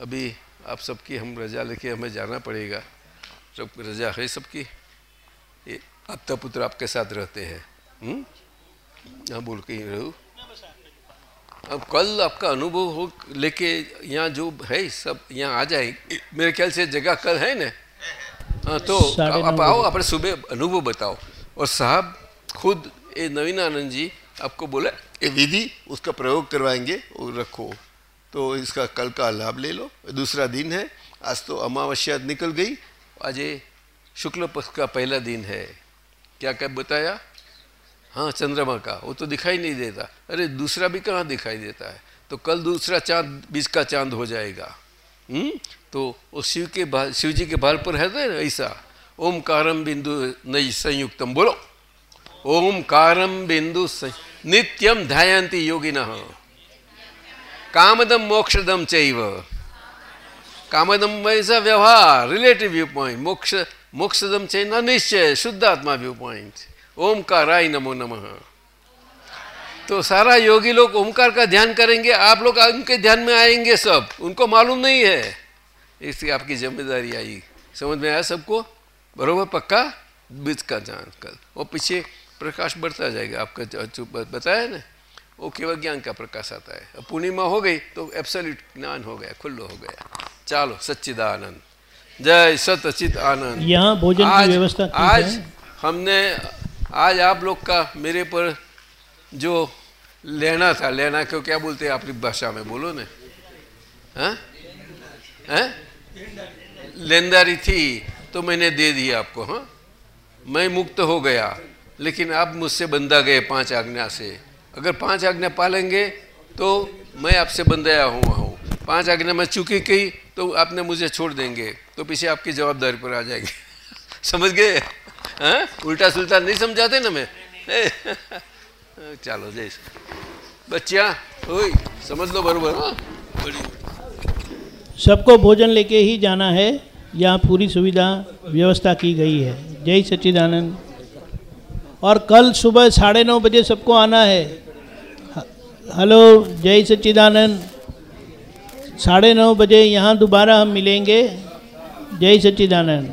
अभी आप सबकी, हम रजा लेके हमें जाना पड़ेगा। सब रजा है सबकी? आपका पुत्र आपके साथ रहते हैं? यहाँ बोल के ही रहू। अब कल आपका अनुभव हो लेके यहाँ जो है सब यहाँ आ जाए। मेरे ख्याल से जगह कल है ना? हाँ तो आप आओ अपने सुबह अनुभव बताओ। और साहब खुद ये नवीन आनंद जी आपको बोला ये विधि उसका प्रयोग करवाएँगे और रखो। तो इसका कल का लाभ ले लो। दूसरा दिन है आज तो अमावस्या निकल गई। आज ये शुक्ल पक्ष का पहला दिन है। क्या क्या बताया? हाँ चंद्रमा का, वो तो दिखाई नहीं देता। अरे, दूसरा भी कहाँ दिखाई देता है? तो कल दूसरा चाँद, बीच का चाँद हो जाएगा। हम्म? तो वो शिव के बाल शिव जी के बाल पर है ना, ऐसा? ओम कारम बिंदु नई संयुक्तम, बोलो। ओम कारम बिंदु नित्यम ध्यायंती योगिन। कामदम मोक्षदम चैव। कामदम वैसा व्यवहार रिलेटिव व्यू पॉइंट मोक्ष मोक्षदम चैन निश्चय, शुद्धात्मा व्यू पॉइंट ओमकाराय नमो नमः। तो सारा योगी लोग ओमकार का ध्यान करेंगे आप लोग उनके ध्यान में आएँगे सब उनको मालूम नहीं है। इसकी आपकी ज़िम्मेदारी आई। समझ में आया सबको? बरोबर पक्का? बीच का ज्ञान कर। वो पीछे प्रकाश बढ़ता जाएगा आपका बताया ना? वो केवल ज्ञान का प्रकाश आता है। पूर्णिमा हो गई तो एब्सोल्यूट ज्ञान हो गया खुल्लो हो गया। चलो सच्चिदानंद। जय सत आनंद यहाँ भोजन आज, की व्यवस्था आज हमने आज आप लोग का मेरे पर जो लेना था, लेना क्यों, क्या बोलते हैं अपनी भाषा में, बोलो ने। हैं? हैं? लेनदारी थी तो मैंने दे दी आपको हाँ? मैं मुक्त हो गया, लेकिन आप मुझसे बंधा गए पाँच आज्ञा से। अगर पाँच आज्ञा पालेंगे तो मैं आपसे बंधाया हुआ हूँ। पाँच आज्ञा मैं चुकी की तो आपने मुझे छोड़ देंगे तो पीछे आपकी जवाबदारी पर आ जाएगी। समझ गए हाँ उल्टा सुल्टा नहीं समझाते ना मैं ચાલો જઈશ બચ્ચા ઓય સમજ લો બરોબર હા બડી सबको भोजन लेके ही जाना है यहाँ पूरी सुविधा व्यवस्था की गई है जय सच्चिदानंद और कल सुबह साढ़े नौ बजे सबको आना है ह- हेलो जय सच्चिदानंद साढ़े नौ बजे यहाँ दोबारा हम मिलेंगे जय सच्चिदानंद